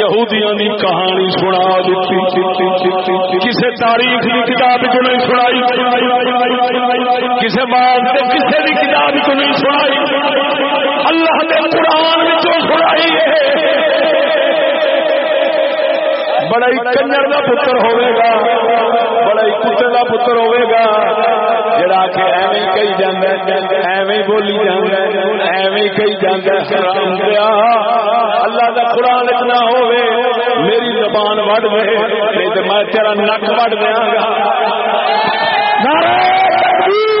یہودیاں دی کہانی سنا دیتی۔ کسے تاریخ کی کتاب چ نہیں سنائی؟ کسے بات سے کسے دی کتاب چ نہیں سنائی؟ اللہ دے قرآن سنائی بڑا ہی کنجر کا پتر ہوئے گا۔ بڑا ہی کتے کا پتر ہوئے گا۔ جڑا کہ ایویں کہی ایویں بولی جانا ایویں کہی جانا حرام دیا اللہ کا قرآن اتنا ہوئے، میری زبان وڈ دے نہیں تو میں تیرا نک وڈ دیا گا نعرہ تکبیر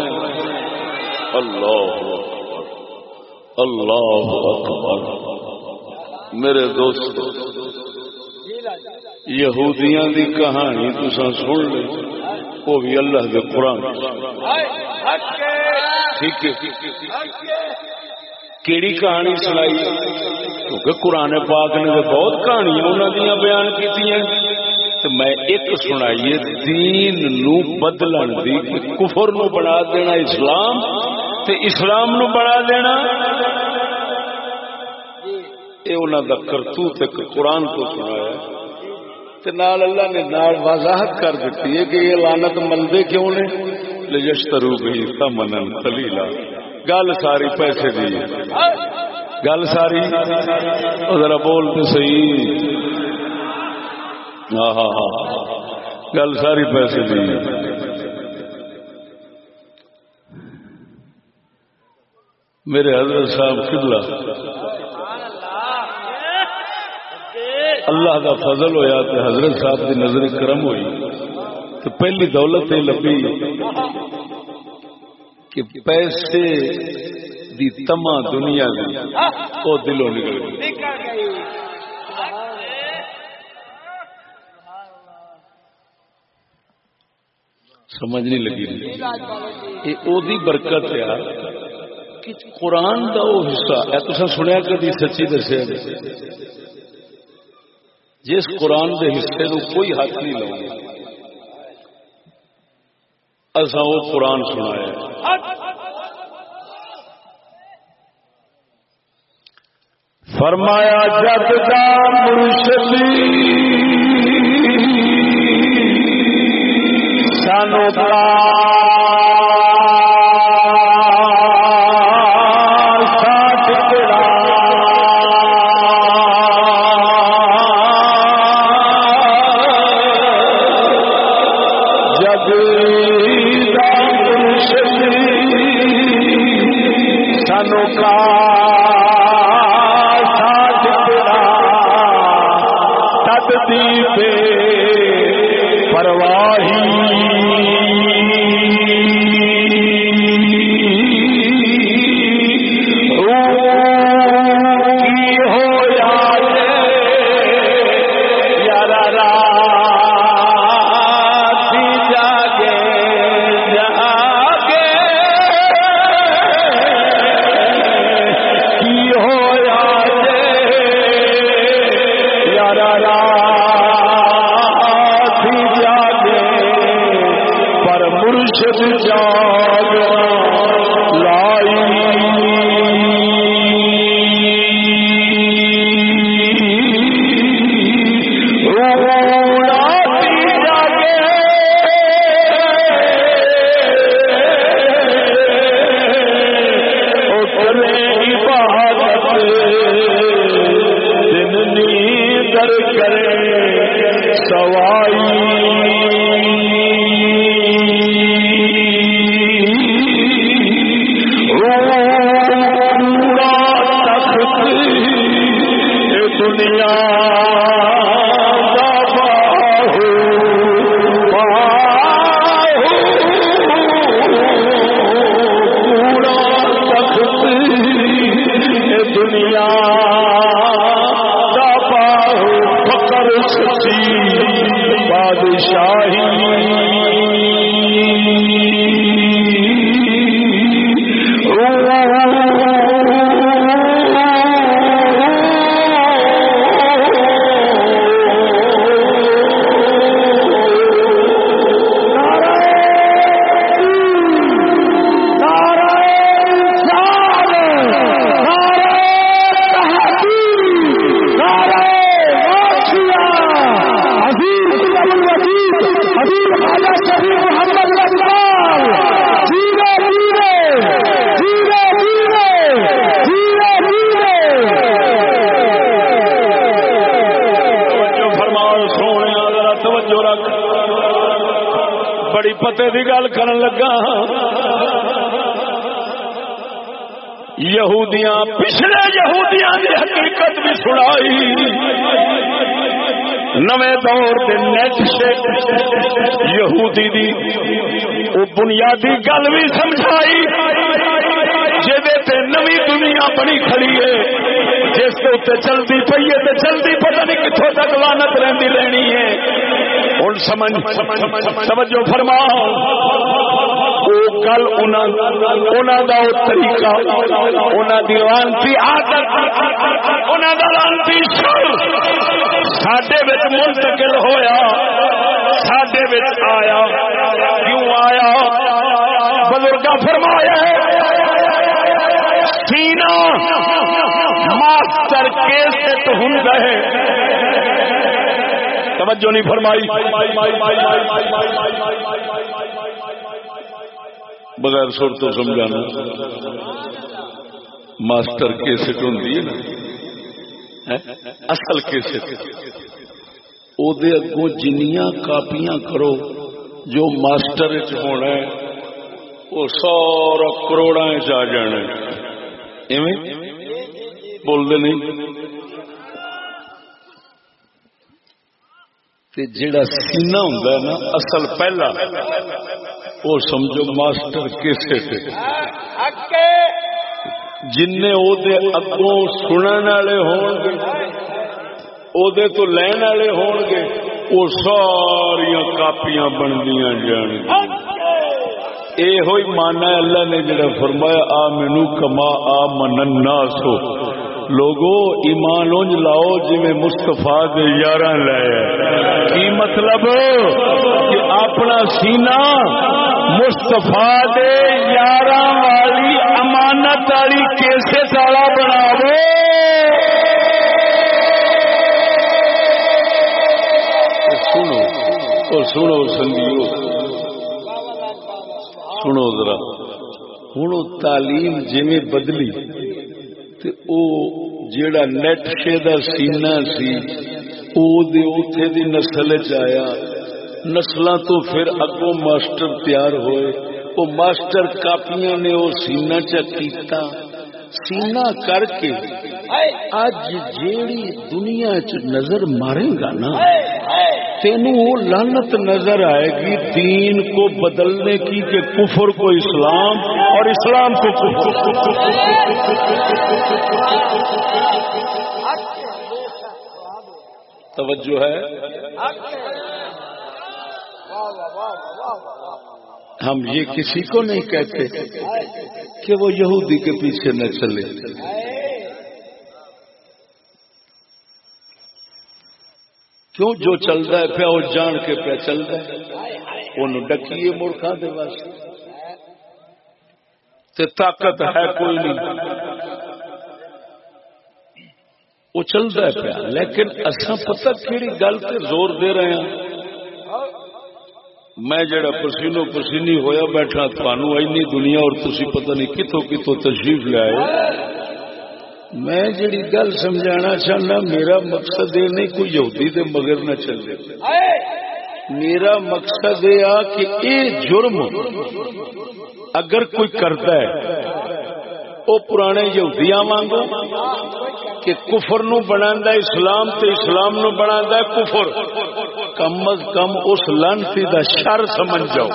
اللہ اکبر اللہ اکبر۔ میرے دوست، یہودیاں دی کہانی تسا سن لے وہ بھی اللہ کے قرآن۔ ٹھیک ہے۔ کیڑی کہانی سنائی؟ کیونکہ قرآن پاک نے بہت کہانیاں انہوں نے بیان کی تو میں ایک سنائیے، دین نو بدلن دی، کفر نو بنا دینا اسلام۔ تے اسلام نو بنا دینا۔ اے انہوں دا کرتوت ایک قرآن کو سنایا تے نال اللہ نے نال وضاحت کر دیتی ہے کہ یہ لانت ملدے کیوں نے؟ لجشترو بھی تمنن قلیلا۔ گل ساری پیسے دی گل ساری۔ ذرا بول بولتے صحیح۔ ہاں ہاں ہاں گل ساری پیسے دی میرے حضرت صاحب قبلہ۔ اللہ کا فضل ہویا تو حضرت صاحب کی نظر کرم ہوئی۔ تو پہلی دولت یہ لبی کہ پیسے دی تما دنیا دی وہ دلوں نکل گئی۔ سمجھ نہیں لگی۔ یہ برکت ہے۔ کہ قرآن دا وہ حصہ ہے۔ تو سنیا کدی سچی دسیا جس قرآن دے حصے نو کوئی ہاتھ نہیں لاؤ اصا وہ قرآن سنایا۔ فرمایا جگ کا مرشدی، سانو پرواہی بڑی پتے کی گل کر لگا۔ یہودیاں، پچھلے یہودیاں کی حقیقت بھی سنائی۔ نویں دور کے نیٹ یہودی دی وہ بنیادی گل بھی سمجھائی۔ جی نوی دنیا بنی کھڑی ہے۔ جس کے اتنے چلتی پی ہے تو چلتی پتہ نہیں کتوں تک لانت رہتی رہنی ہے۔ ہوں سمجھ، سمجھو فرما۔ کل طریقہ لانتی لانتی منتقل ہویا سڈے آیا۔ کیوں آیا؟ بزرگ فرمایا سینا ماسٹر کیسٹ ہوں گئے توجہ نہیں فرمائی۔ بغیر سر تو سمجھانا۔ ماسٹر کیسٹ ہوں نا۔ اصل کیسٹ۔ اگوں جنیاں کاپیاں کرو۔ جو ماسٹر ہونا ہے، وہ سارا کروڑا چ جانا بولتے نہیں۔ تے جڑا سینہ سینا ہوں نا، اصل پہلا وہ سمجھو ماسٹر کیسے جن اگوں سنن والے ہو گے دے تو لین والے ہون گے وہ ساریا کاپیاں بنتی جان یہ مانا اللہ نے جڑا فرمایا آ مینو کما آ مننا سو۔ لوگو ایمان انج لاؤ جی مستفا یار لے کی مطلب؟ کہ اپنا سینا مستفا یار والی، امانت والی کیسے تالا بناو سنو سنو سنگیو۔ سنو ذرا۔ ہوں تعلیم جی بدلی۔ او جیڑا نیٹ شے دا سینہ سی، او دے اوتھے دی نسل چیا نسل تو پھر اگوں ماسٹر تیار ہوئے۔ وہ ماسٹر کاپیاں نے وہ سینہ چیتا سینہ کر کے اج جیڑی دنیا چ نظر مارے گا نا، تینوں وہ لانت نظر آئے گی دین کو بدلنے کی کہ کفر کو اسلام اور اسلام کو کفر۔ توجہ ہے۔ ہم یہ کسی کو نہیں کہتے کہ وہ یہودی کے پیچھے نہ چلے۔ کیوں جو چل رہا ہے پیا وہ جان کے پہ چل رہا ہے؟ ان ڈکیے ملکوں کے واسطے۔ طاقت ہے کوئی نہیں۔ وہ چلتا ہے پیا۔ لیکن اصا پتہ کہڑی گل سے زور دے رہے ہیں میں جڑا پسینو پسینی ہویا بیٹھا، تھانو اینی دنیا اور تسی پتہ نہیں کتوں کتوں تشریف لے آئے۔ میں جڑی گل سمجھانا چاہنا، میرا مقصد یہ نہیں کوئی یہودی دے مگر نہ چلے۔ میرا مقصد یہ کہ یہ جرم اگر کوئی کرتا ہے وہ پرانے یہودیاں وانگو کہ کفر نو بنا اسلام تے اسلام نو بنا کفر۔ کم از کم اس لانتی دا شر سمجھ جاؤ۔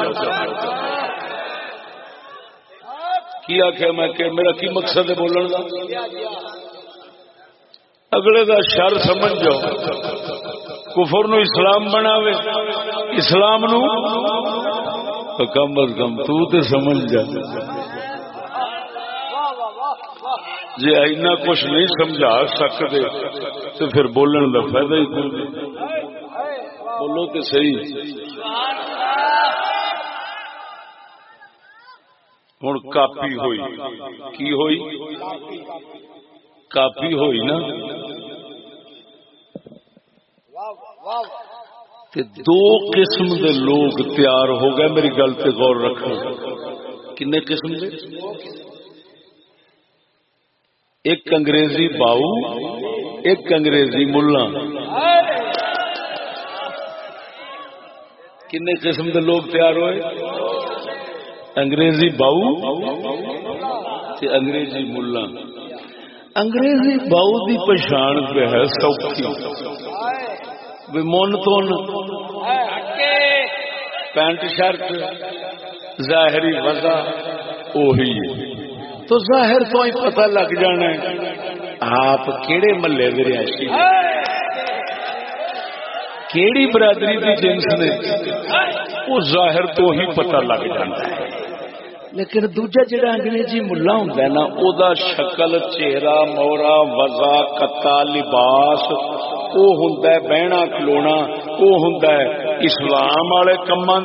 کی آخیا میں کہ میرا کی مقصد ہے بولن کا اگلے دا شر سمجھ جاؤ۔ کفر نو اسلام بناوے۔ اسلام نو کم از کم تو تے سمجھ جا۔ جی اینا کچھ نہیں سمجھا سکتے تو پھر بولن کا فائدہ ہی کوئی بولو تو صحیح۔ ہوں کاپی ہوئی۔ کی ہوئی؟ کاپی ہوئی نا۔ دو قسم دے لوگ تیار ہو گئے۔ میری گل سے غور رکھنا کنے قسم دے؟ ایک انگریزی باؤ، ایک انگریزی ملا۔ کنے قسم کے لوگ تیار ہوئے؟ انگریزی باؤ انگریزی ملا۔ انگریزی باؤ کی پچھان پہ ہے سوکھی۔ من تو پینٹ شرٹ، ظاہری وزا اہی تو ظاہر تو ہی پتہ لگ جانا ہے۔ آپ کیڑے محلے میں رہائشی کیڑی برادری کی جنس نے وہ ظاہر تو ہی پتہ لگ جانا ہے۔ لیکن دوجا جڑا انگریزی ملا ہوں نا، او شکل، چہرہ مورا وزا کتا لباس وہ ہوں بہنا کلونا وہ ہوں اسلام والے کما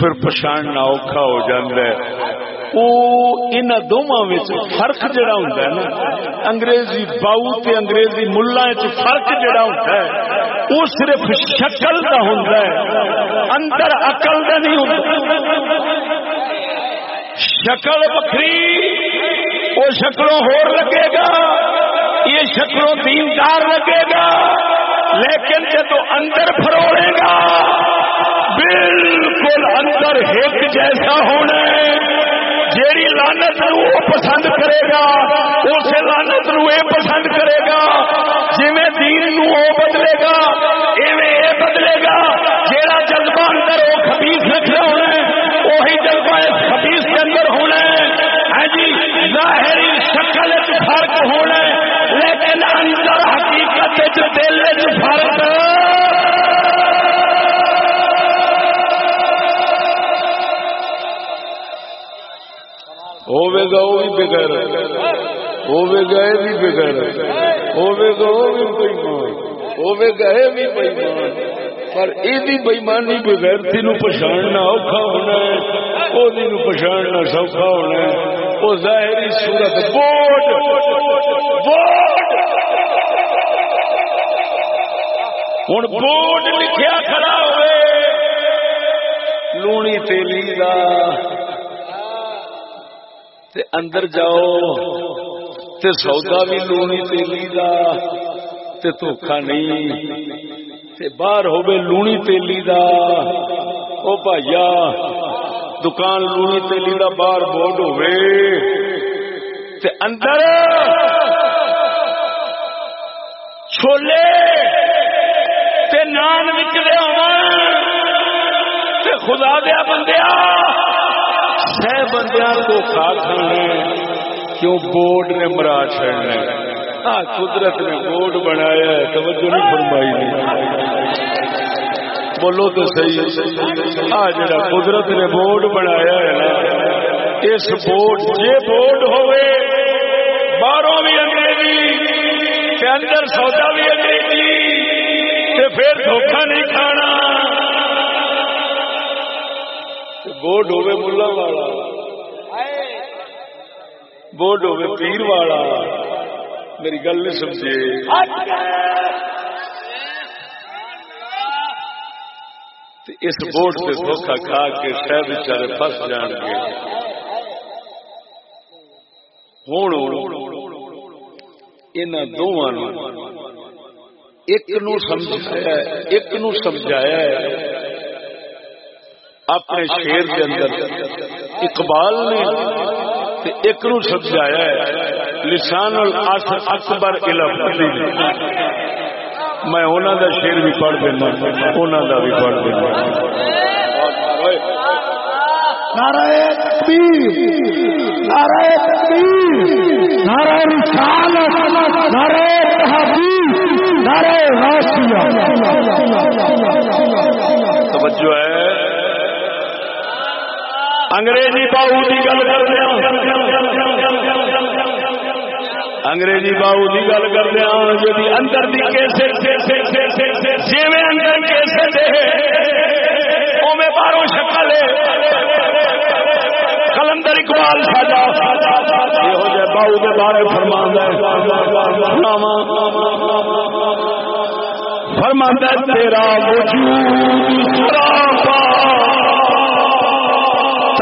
پھر پچھاڑنا اوکھا ہو جاتا ہے۔ ان دونوں فرق جڑا ہوتا ہے نا۔ انگریزی باؤ تے انگریزی ملا فرق جڑا ہوتا ہے۔ وہ صرف شکل کا ہوتا ہے۔ اندر اقل کا نہیں ہوتا شکل بکری وہ شکلوں ہور لگے گا۔ یہ شکلوں دیندار لگے گا۔ لیکن جب اندر فروڑے گا، بالکل اندر ایک جیسا ہونا جیڑی لانت نو پسند کرے گا اس لانت نو یہ پسند کرے گا۔ جی دین نو او بدلے گا، ایویں اے بدلے گا۔ جیڑا جذبہ اندر وہ خبیس رکھنا ہونا ہے وہی جذبہ خبیس کے اندر ہونا ہے۔ ہاں جی ظاہری شکل فرق ہونا ہے، لیکن اندر حقیقت دل فرق ہوے گا وہ بھی بغیر۔ ہوے گا یہ بھی بغیر۔ ہوے گا وہ بھی بےمان۔ ہوے گا یہ بھی بےمان۔ پر یہ بےمانی بغیر تین پچھاڑنا اوکھا ہونا ہے۔ وہ تین پچھاڑنا سوکھا ہونا ہے۔ وہ ظاہری صورت بورڈ بورڈ ہوں بورڈ لکھیا کھڑا ہوئے لونی تیلی کا تے اندر جاؤ تے سودا بھی لونی تیلی دا تے دھوکھا نہیں تے باہر ہوے لونی تیلی دا او بھائیا دکان لونی تیلی دا باہر بورڈ ہوے تے اندر چھولے تے نان وکلے ہو خدا دیا بندیا سہ بندیا کو کھا کھانا کیوں بورڈ نے مرا چڑنا ہاں قدرت نے بورڈ بنایا ہے، توجہ نہیں فرمائی۔ نہیں بولو تو صحیح۔ ہاں جڑا قدرت نے بورڈ بنایا ہے نا، اس بورڈ، جے بورڈ ہوئے، باہروں بھی انگریزی اندر سودا بھی انگریزی پھر دھوکھا نہیں کھانا۔ بورڈ ہوے ملا والا بورڈ ہوے پیر والا میری گل نہیں سمجھے اس بورڈ سے دھوکھا کھا کے شاید بچارے پس جان گے ہوں ان دونوں ایک نو سمجھایا ایک نو سمجھایا اپنے شیر کے اندر اقبال نے ایک نو سمجھایا لسان اکبر علم میں انہوں کا شیر بھی پڑھ دینا انہوں کا بھی پڑھ دینا۔ نعرہ تکبیر نعرہ تکبیر نعرہ رسالت نعرہ تحقیق نعرہ غاسیہ توجہ ہے۔ انگریزی باؤ کی گل کر انگریزی باؤ کی گل کر جی اندر دی کیسے جی اندر کیسے میں باہروں شکل کلندر اقبال ساجا یہ جہ باؤ کے بارے فرما فرما تیرا وجود سراپا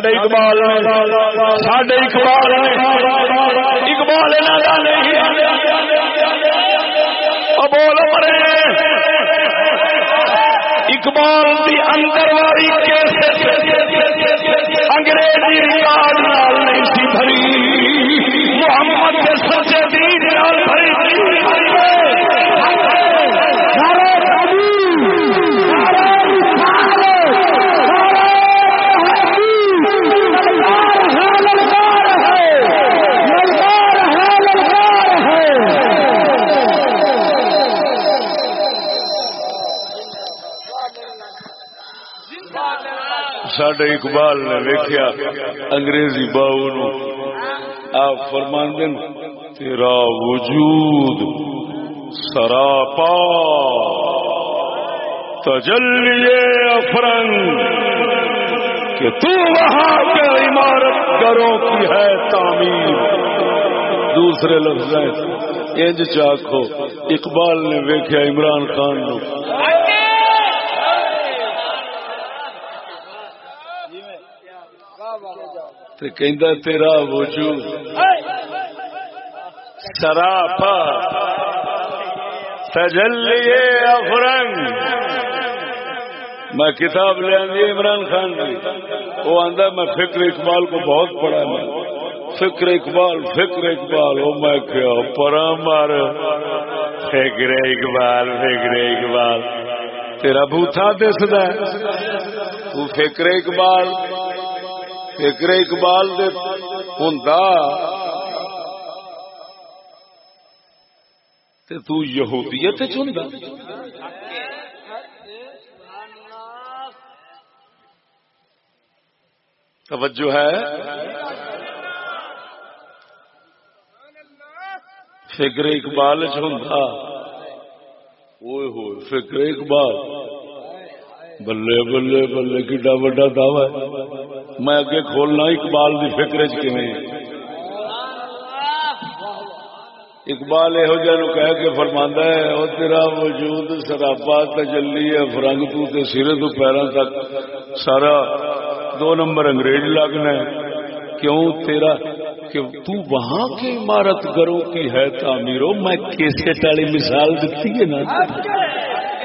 ساڈے اقبال ساڈے اقبال اقبال بول مرے اقبال دی اندر والی انگریزی ریاض نہیں سی بھری۔ محمد سچے سڈے اقبال نے ویکیا انگریزی باؤ نو۔ آپ فرماند تیرا وجود سراپا۔ تجلیے افرنگ، کہ تو وہاں کے عمارت گروں کی ہے تعمیر۔ دوسرے لفظ انج چاکو اقبال نے ویکیا عمران خان نو۔ تیرا وجود سراپا تجلیے افرنگ. میں کتاب لے آئی عمران خان کی وہ آدھا میں فکر اقبال کو بہت پڑھا میں فکر اقبال فکر اقبال، وہ میں کیا پرا مار، فکر اقبال فکر اقبال۔ تیرا بوتھا دستا تو فکر اقبال فکر اقبال ہوں تو یہودیت چنتا توجہ ہے۔ فکر اقبال چ چنتا فکر اقبال۔ بلے بلے بلے کڈا وڈا دعوی میں اگے کھولنا اقبال دی فکر اقبال یہو جہ کہہ کے فرماندہ ہے وہ تیرا وجود سراپا تجلی ہے فرنگ تو تے سرے تو پیروں تک سارا دو نمبر انگریز لگنا ہے کیوں تیرا کہ تو وہاں کی عمارت گروں کی ہے تعمیرو میں کیسے ٹالی مثال دیتی ہے نا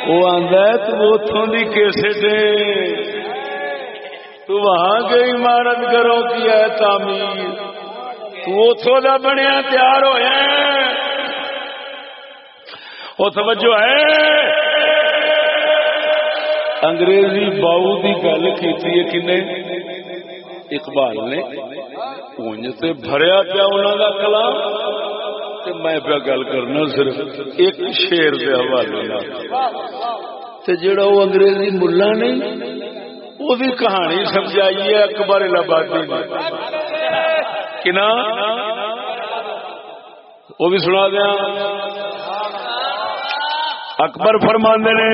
وہ آدھا تو اتوں کی کیسے تو وہاں کے عمارت گھروں کی ہے تعمیر. تو اتوں کا بنیا تیار ہوا وہ توجہ ہے؟ انگریزی باؤ کی گل کی کنے؟ اقبال نے۔ اونج تے بھریا پیا انہوں کا کلام؟ تے میں پیا گل کرنا صرف ایک شیر کے حوالے تے جڑا وہ انگریزی ملا نہیں وہ بھی کہانی سمجھائی ہے اکبر الہبادی نے۔ کنا وہ بھی سنا دیا اکبر فرماندے نے،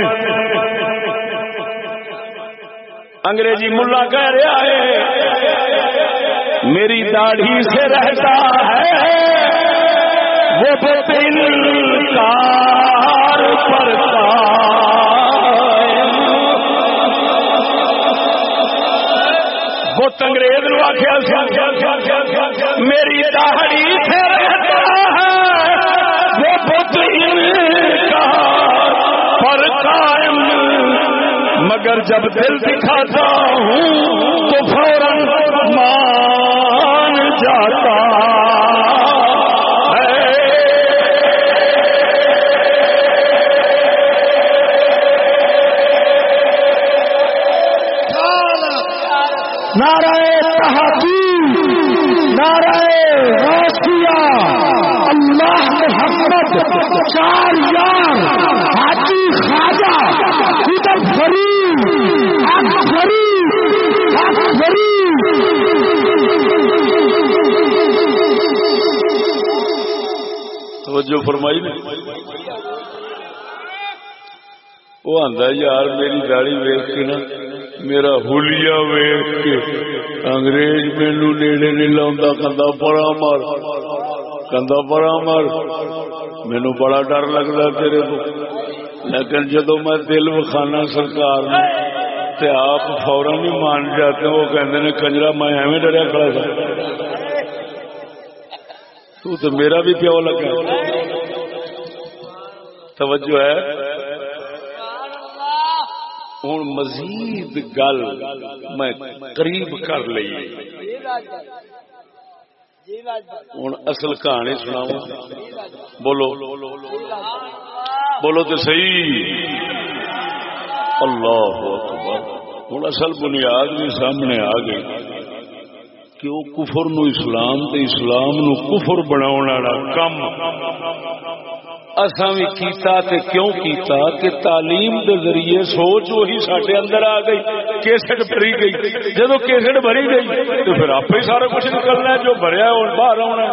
انگریزی ملا کہہ رہا ہے، میری داڑھی سے رہتا ہے۔ وہ بتل کار پرتا بت انگریز نو آخیا میری داڑھی سے رہتا ہے۔ وہ بت پر قائم۔ مگر جب دل دکھاتا ہوں تو چار یار حاجی خواجہ ادھر فرید حق فرید توجہ فرمائی نے۔ وہ آندا یار میری داڑھی ویخ کے نا، میرا ہولیا ویخ کے انگریز مینو نیڑے نہیں لاؤں کندا پڑا مار کندا پڑا مار مینو بڑا ڈر لگتا تیرے کو لیکن جدو میں دل وکھانا سرکار تے آپ فوراً ہی مان جاتے ہیں وہ کہتے ہیں کنجرا، میں ایویں ڈریا کھڑا تھا تو تو میرا بھی پیو لگا۔ توجہ ہے۔ ہوں مزید گل میں قریب کر لی ہوں اصل کہانی سنا بولو۔ بولو تو صحیح۔ اللہ ہوں اصل بنیاد بھی سامنے آ گئی۔ کہ وہ کفر نو اسلام تے اسلام نو کفر بناؤ کم۔ اساں بھی کیتا تے کیوں کیتا کہ تعلیم دے ذریعے سوچ وہی سڈے اندر آ گئی، کیسٹ بھری گئی۔ جدو کیسٹ بھری گئی، تو پھر آپ ہی سارا کچھ نکلنا ہے، جو بھریا ہے باہر آنا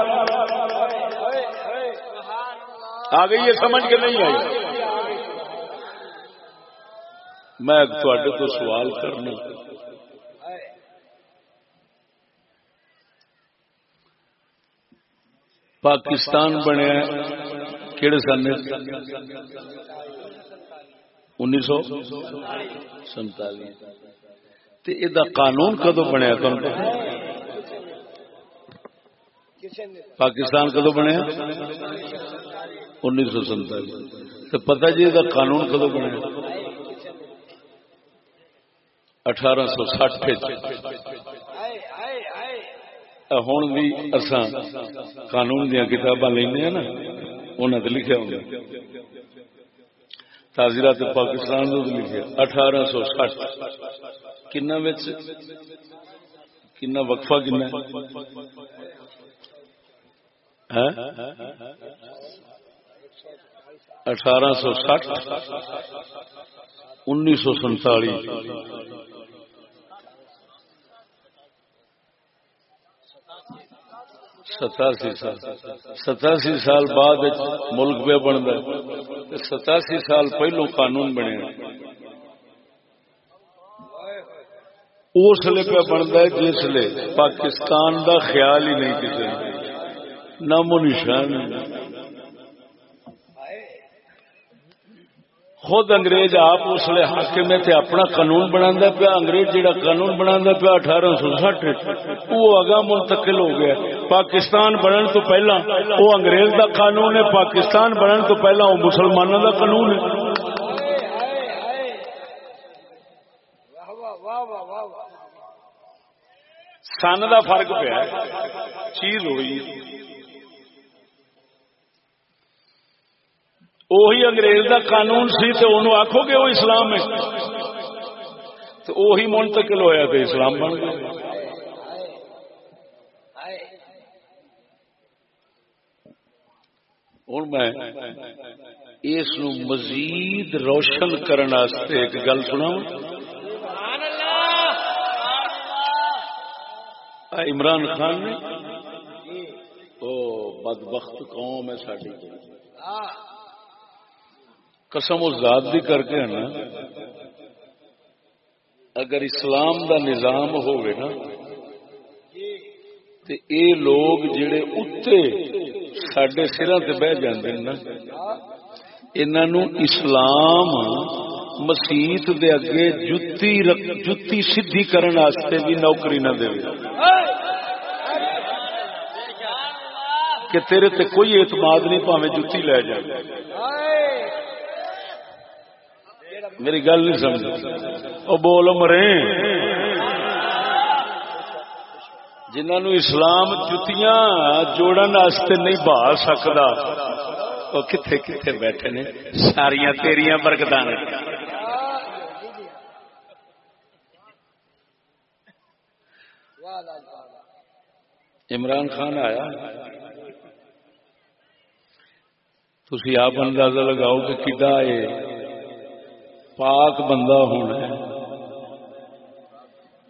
آ گئی یہ سمجھ کے نہیں آئی۔ میں تھوڑے تو سوال کرنا۔ پاکستان بنیا کہڑے سن انیس سو سنتالی قانون کدو بنیا پاکستان کدو بنیا؟ انیس سو سنتالی تو پتا جی یہ قانون کدو بنیا؟ اٹھارہ سو سٹھ ہوں بھی اصا قانون دیا کتاباں لینا ہاں نا۔ انہوں نے لکھا ہوں تازیرات پاکستان لکھا اٹھارہ سو سٹھ۔ کن کن وقفہ کن اٹھارہ سو سٹھ۔ انیس سو سنتالی۔ ستاسی سال. ستاسی سال بعد ملک پہ بنتا ہے. ستاسی سال پہلو قانون بنے اس لیے پہ بنتا ہے جس لیے پاکستان دا خیال ہی نہیں کسی نام و نشان خود انگریز آپ اس لیے حاکم تے اپنا قانون بنا پیا، انگریز جہاں قانون بنا پیا اٹھارہ سو سٹھ وہ اگاں منتقل ہو گیا۔ پاکستان بنن تو پہلا وہ انگریز دا قانون ہے، پاکستان بنن تو پہلا وہ مسلمانوں دا قانون ہے۔ سن دا فرق پیا چیز ہوئی۔ وہی انگریز دا قانون سی تو انہوں آخو گے وہ اسلام ہے۔ تو وہی منتقل ہویا تو اسلام بن گیا۔ ہوں میں اس مزید روشن کرنے ایک گل سنا عمران خان نے۔ تو بدبخت قوم ہے ساری قسم و ذات بھی کر کے نا، اگر اسلام دا نظام ہوگی نا تو اے لوگ جڑے اتے سڈے سرا سے بہ جاندے نا انہوں اسلام مسیت دے اگے جتی جتی سدھی کرن واسطے بھی نوکری نہ دے۔ کہ تیرے تے کوئی اعتماد نہیں پاوے جتی لے جائے میری گل نہیں سمجھ۔ او بول مرے جنہوں اسلام جتیاں جوڑن واسطے نہیں بہا سکتا وہ کتنے کتنے بیٹھے نے؟ ساریا تیریا برکت عمران خان آیا۔ تھی آپ اندازہ لگاؤ کہ کدا ہے پاک بندہ ہونا ہے۔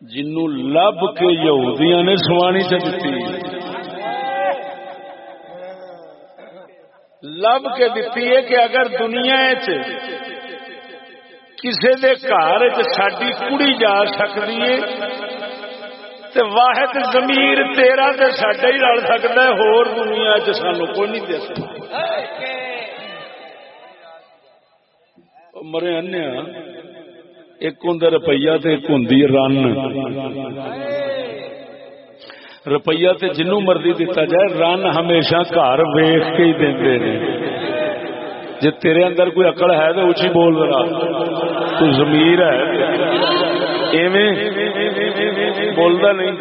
جنو لب کے یہودیاں نے سوانی چی لب کے دیتی ہے کہ اگر دنیا کسی دے گھر ساری کڑی جا سکتی ہے تو واحد زمیر تیرا تو سڈا ہی رل سکتا ہے، ہور دنیا چ سانو کوئی نہیں دے سکتا مرے انیا ایک ہوں روپیہ تو ایک ہوں رن روپیہ تے جنو مرضی دتا جائے رن ہمیشہ گھر ویخ کے ہی دے جی تیرے اندر کوئی اکڑ ہے تو اچھی بول رہا تو زمیر ہے ایویں بولتا نہیں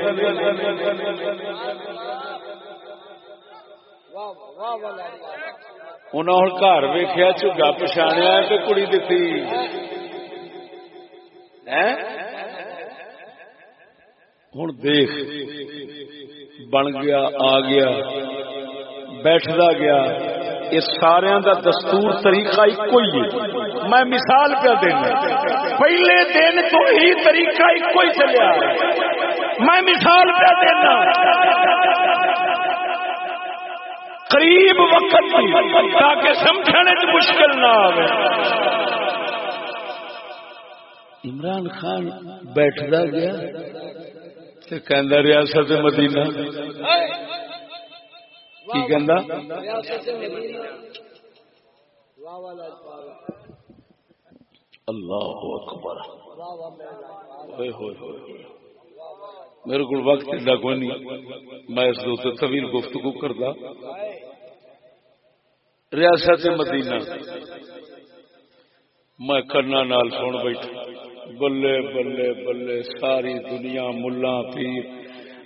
واہ واہ واہ انہوں نے گھر ویخیا چگا پچھاڑیا کہ کڑی دتی ہوں دیکھ بن گیا آ گیا بیٹھتا گیا یہ سارا دا دستور طریقہ ایک ہی ہے میں مثال پہ دینا پہلے دن تو ہی طریقہ ایک ہی چلیا میں مثال پہ دینا قریب وقت تاکہ سمجھنے مشکل نہ آئے عمران خان بیٹھتا گیا کہ ریاست مدینہ۔ کی کہندا؟ اللہ اکبر۔ ہوئے ہوئے ہوئے۔ میرے کو وقت ادا کوئی نہیں۔ میں اس دو طویل گفتگو کرتا ریاست مدینہ۔ میں کرنا نال سن بیٹھا۔ بلے بلے بلے، ساری دنیا ملا پیر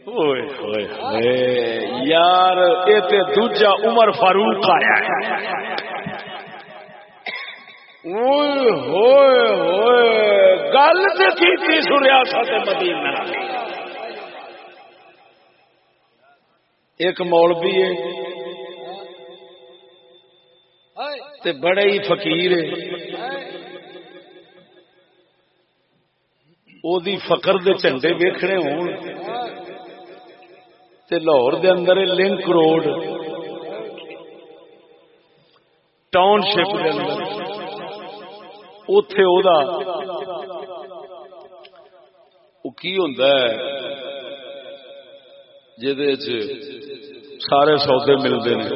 اوئے ہوئے ہوئے۔ یار، اے تے دوجا عمر فاروق آیا ہے۔ اوئے ہوئے ہوئے۔ گل تے کی سو ریاست مدینہ۔ ایک مولوی ہے۔ تے بڑے ہی فقیر او دی فقر دے جھنڈے ویکھنے ہون۔ تے لاہور دے اندر لنک روڈ۔ ٹاؤن شپ دے اندر۔ اوتھے او دا۔ او کی ہوندا ہے؟ جدے سارے سودے ملتے ہیں۔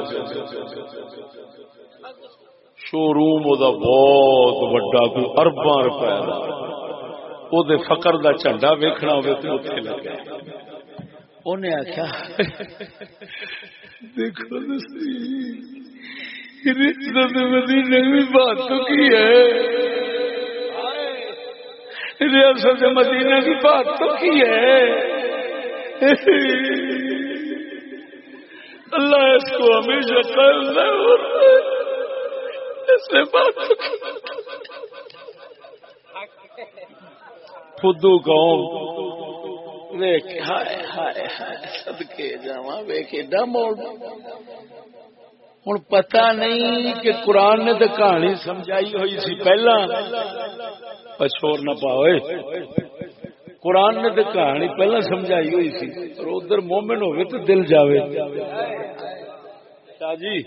شو روم وہ بہت وڈا، کوئی ارباں روپئے وہ فقر دا جھنڈا ویکھنا ہوگا تو اتنے لگا انہیں آخیا دیکھو مدینے بھی بات تو کی ہے؟ ریاست مدینہ کی بات تو کی ہے؟ اللہ اس کو ہمیشہ قائم نہ ہوتا فدو قوم ویک ہائے ہائے ہائے، صدقے جاواں ویک ایڈا موڑ۔ ہوں پتا نہیں کہ قرآن نے تو کہانی سمجھائی ہوئی سی پہلا۔ پچھور نہ پاؤ قرآن نے تو کہانی پہلا سمجھائی ہوئی سی اور ادھر مومن ہوگی تو دل جاوے۔ جی۔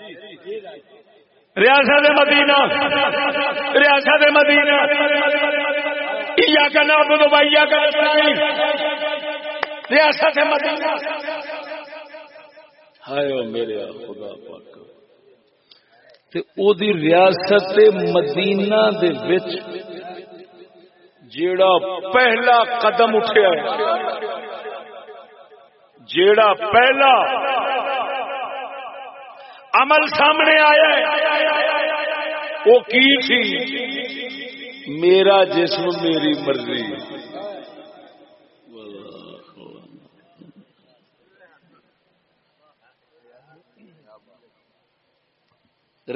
ریاست مدینہ۔ ریاست مدینہ۔ کا نام بھائی کا ریاست مدینہ۔ ہائے میرے خدا پاک۔ دی ریاست مدینہ دے وچ جیڑا پہلا قدم اٹھیا ہے جیڑا پہلا عمل سامنے آیا ہے، وہ کی تھی؟ میرا جسم میری مرضی۔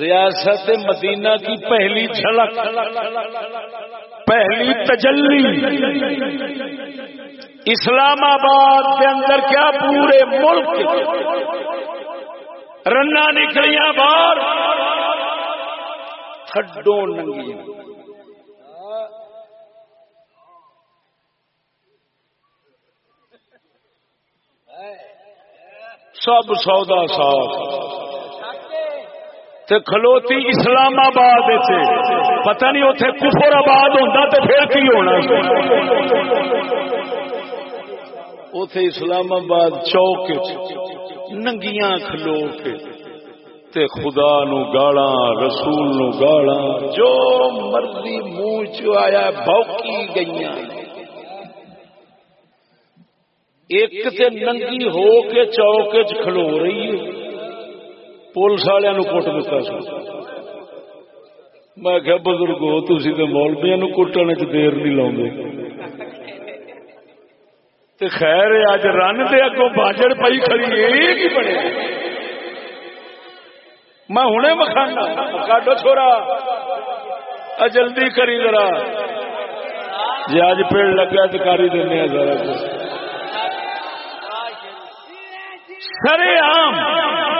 ریاست مدینہ کی پہلی جھلک، پہلی تجلی۔ اسلام آباد کے اندر کیا پورے ملک رنا نکلیاں باہر۔ تھڈوں ننگی سب سودا صاف تے کھلوتی اسلام آباد پتہ نہیں اتنے کفر آباد ہوتا تو پھر کی ہونا اتے اسلام آباد چوک ننگیاں کھلو کے تے خدا نو گالا رسول نو گالا جو مرضی منہ چ آیا بوکی گئی ایک تے ننگی ہو کے چوک چ کھلو رہی ہے۔ پولیس والوں کٹ دتا سو میں کیا بزرگ تھی تو مولبیا کٹن چ دیر نہیں لاؤ خیر اج رن دے اگوں باجڑ پی کھڑی بنے؟ میں ہوں مکھانا کاڈو چھوڑا جلدی کری ذرا۔ جی اج پیڑ لگا تو کاری دینا ذرا۔ سرے عام۔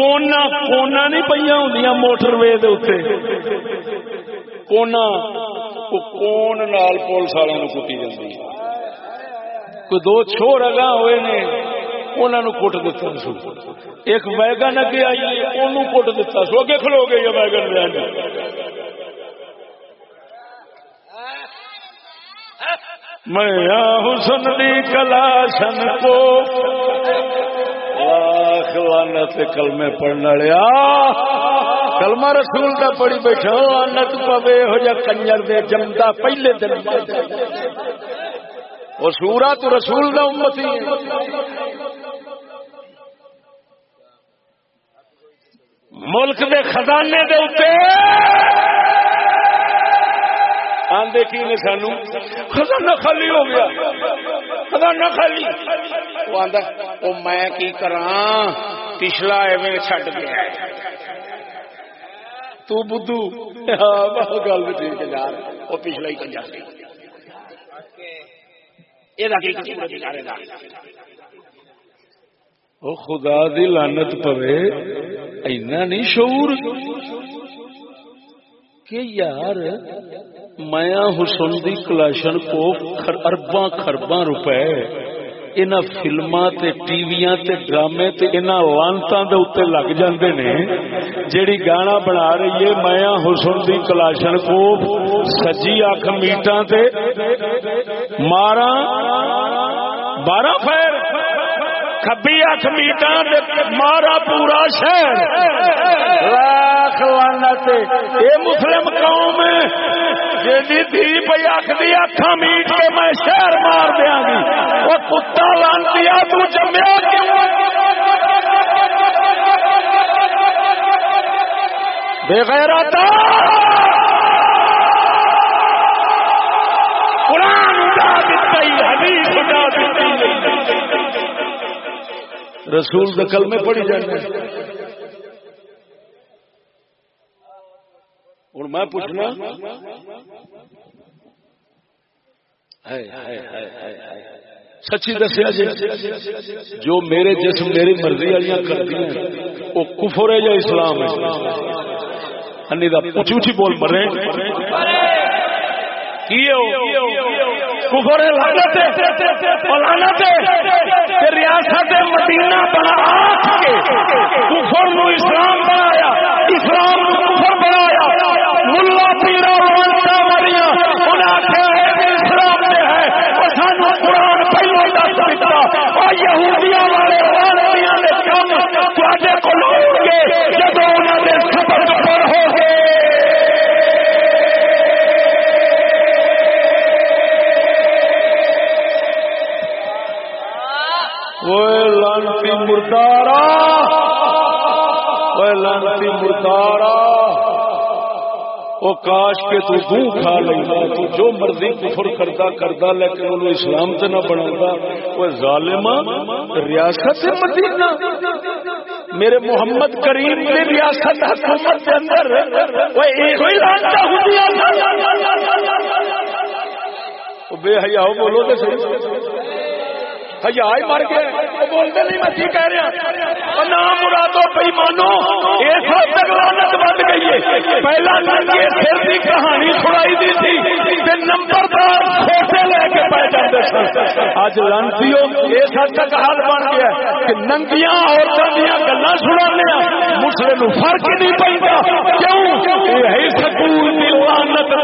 کونا کونا نہیں پہ ہوں موٹر وے کونا کون نال پولیس والوں کٹی جاتی کوئی دو چھوڑ اگا ہوئے نے انہوں کٹ دتا سو ایک ویگن اگے آئی انہوں کٹ دتا سو اگے کھلو گئی ویگن لین میں حسن دی کلاشن کو لانت کلمے پڑھنے لیا کلمہ رسول کا پڑھی بیٹھا لانت پوے ہو جا کنجر دے جمدا پہلے دن وہ سورا تو رسول کا امتی ملک دے خزانے دے اتنے آندے کی نے سانو؟ خزانہ خالی ہو گیا۔ خزانہ خالی۔ وہ آندا او میں کی کراں؟ پچھلا ایویں چھڈ گیا تو بدھو۔ ہاں بہت گل ٹھیک ہے یار۔ وہ پچھلا ہی کنجا۔ سی اے دا کی کسور بیچارے دا۔ او خدا دی لانت پوے، اینا نہیں شعور۔ کہ یار میاں حسن دی کلاشن کو ارباں خرباں روپے۔ ان فلما ٹی وی ڈرامے لانتا دے لگ جاندے نے۔ جیڑی گانا بنا رہی ہے میاں حسن دی کلاشن کو، سجی اکھ میٹاں تے مارا بارہ فیر کبھی اکھ میٹاں مارا پورا شہر لاکھ لعنت اے مسلم قوم جی دھی پی آخری اکھا میٹ کے میں شہر مار دیا گی وہ کتا لانتی تو جمیا کیوں بے غیرتا قرآن اٹھا دیتا ہی حدیث اٹھا دیتا رسول دکل میں پڑی جانے ہوں میں پوچھنا سچی دسیا جی جو میرے جسم میری مرضی والی کرتی ہیں، وہ کفر ہے یا اسلام ہے؟ انی دا اچھی بول مرے کی کفر لعنت اور لعنت ریاست مدینہ بنا کے کفر نو اسلام بنایا اسلام نو وہ کاش کے تو دوں کھا لینا، تو جو مرضی کفر کرتا کرتا لیکن انہوں اسلام سے نہ بنا وہ ظالمہ، ریاست مدینہ۔ میرے محمد کریم کی ریاست حکومت کے اندر وہ ایک ہی راستہ وہ بے حیا بولو تو صحیح ہیا ہی مر گیا۔ بولتے نہیں میں کہہ رہا نام مرادو بئی مانو اس حد تک لانت بن گئی ہے۔ پہلا ننگے سر کی کہانی سنائی دی تھی تے نمبردار چھوٹے لے کے پہ جاتے سن۔ اج لانتی اس حد تک حال بن گیا کہ ننگیاں عورتوں دیا گلا سنا مسلم فرق نہیں پہنتا۔ کیوں؟ یہ ہے سکول کی لانت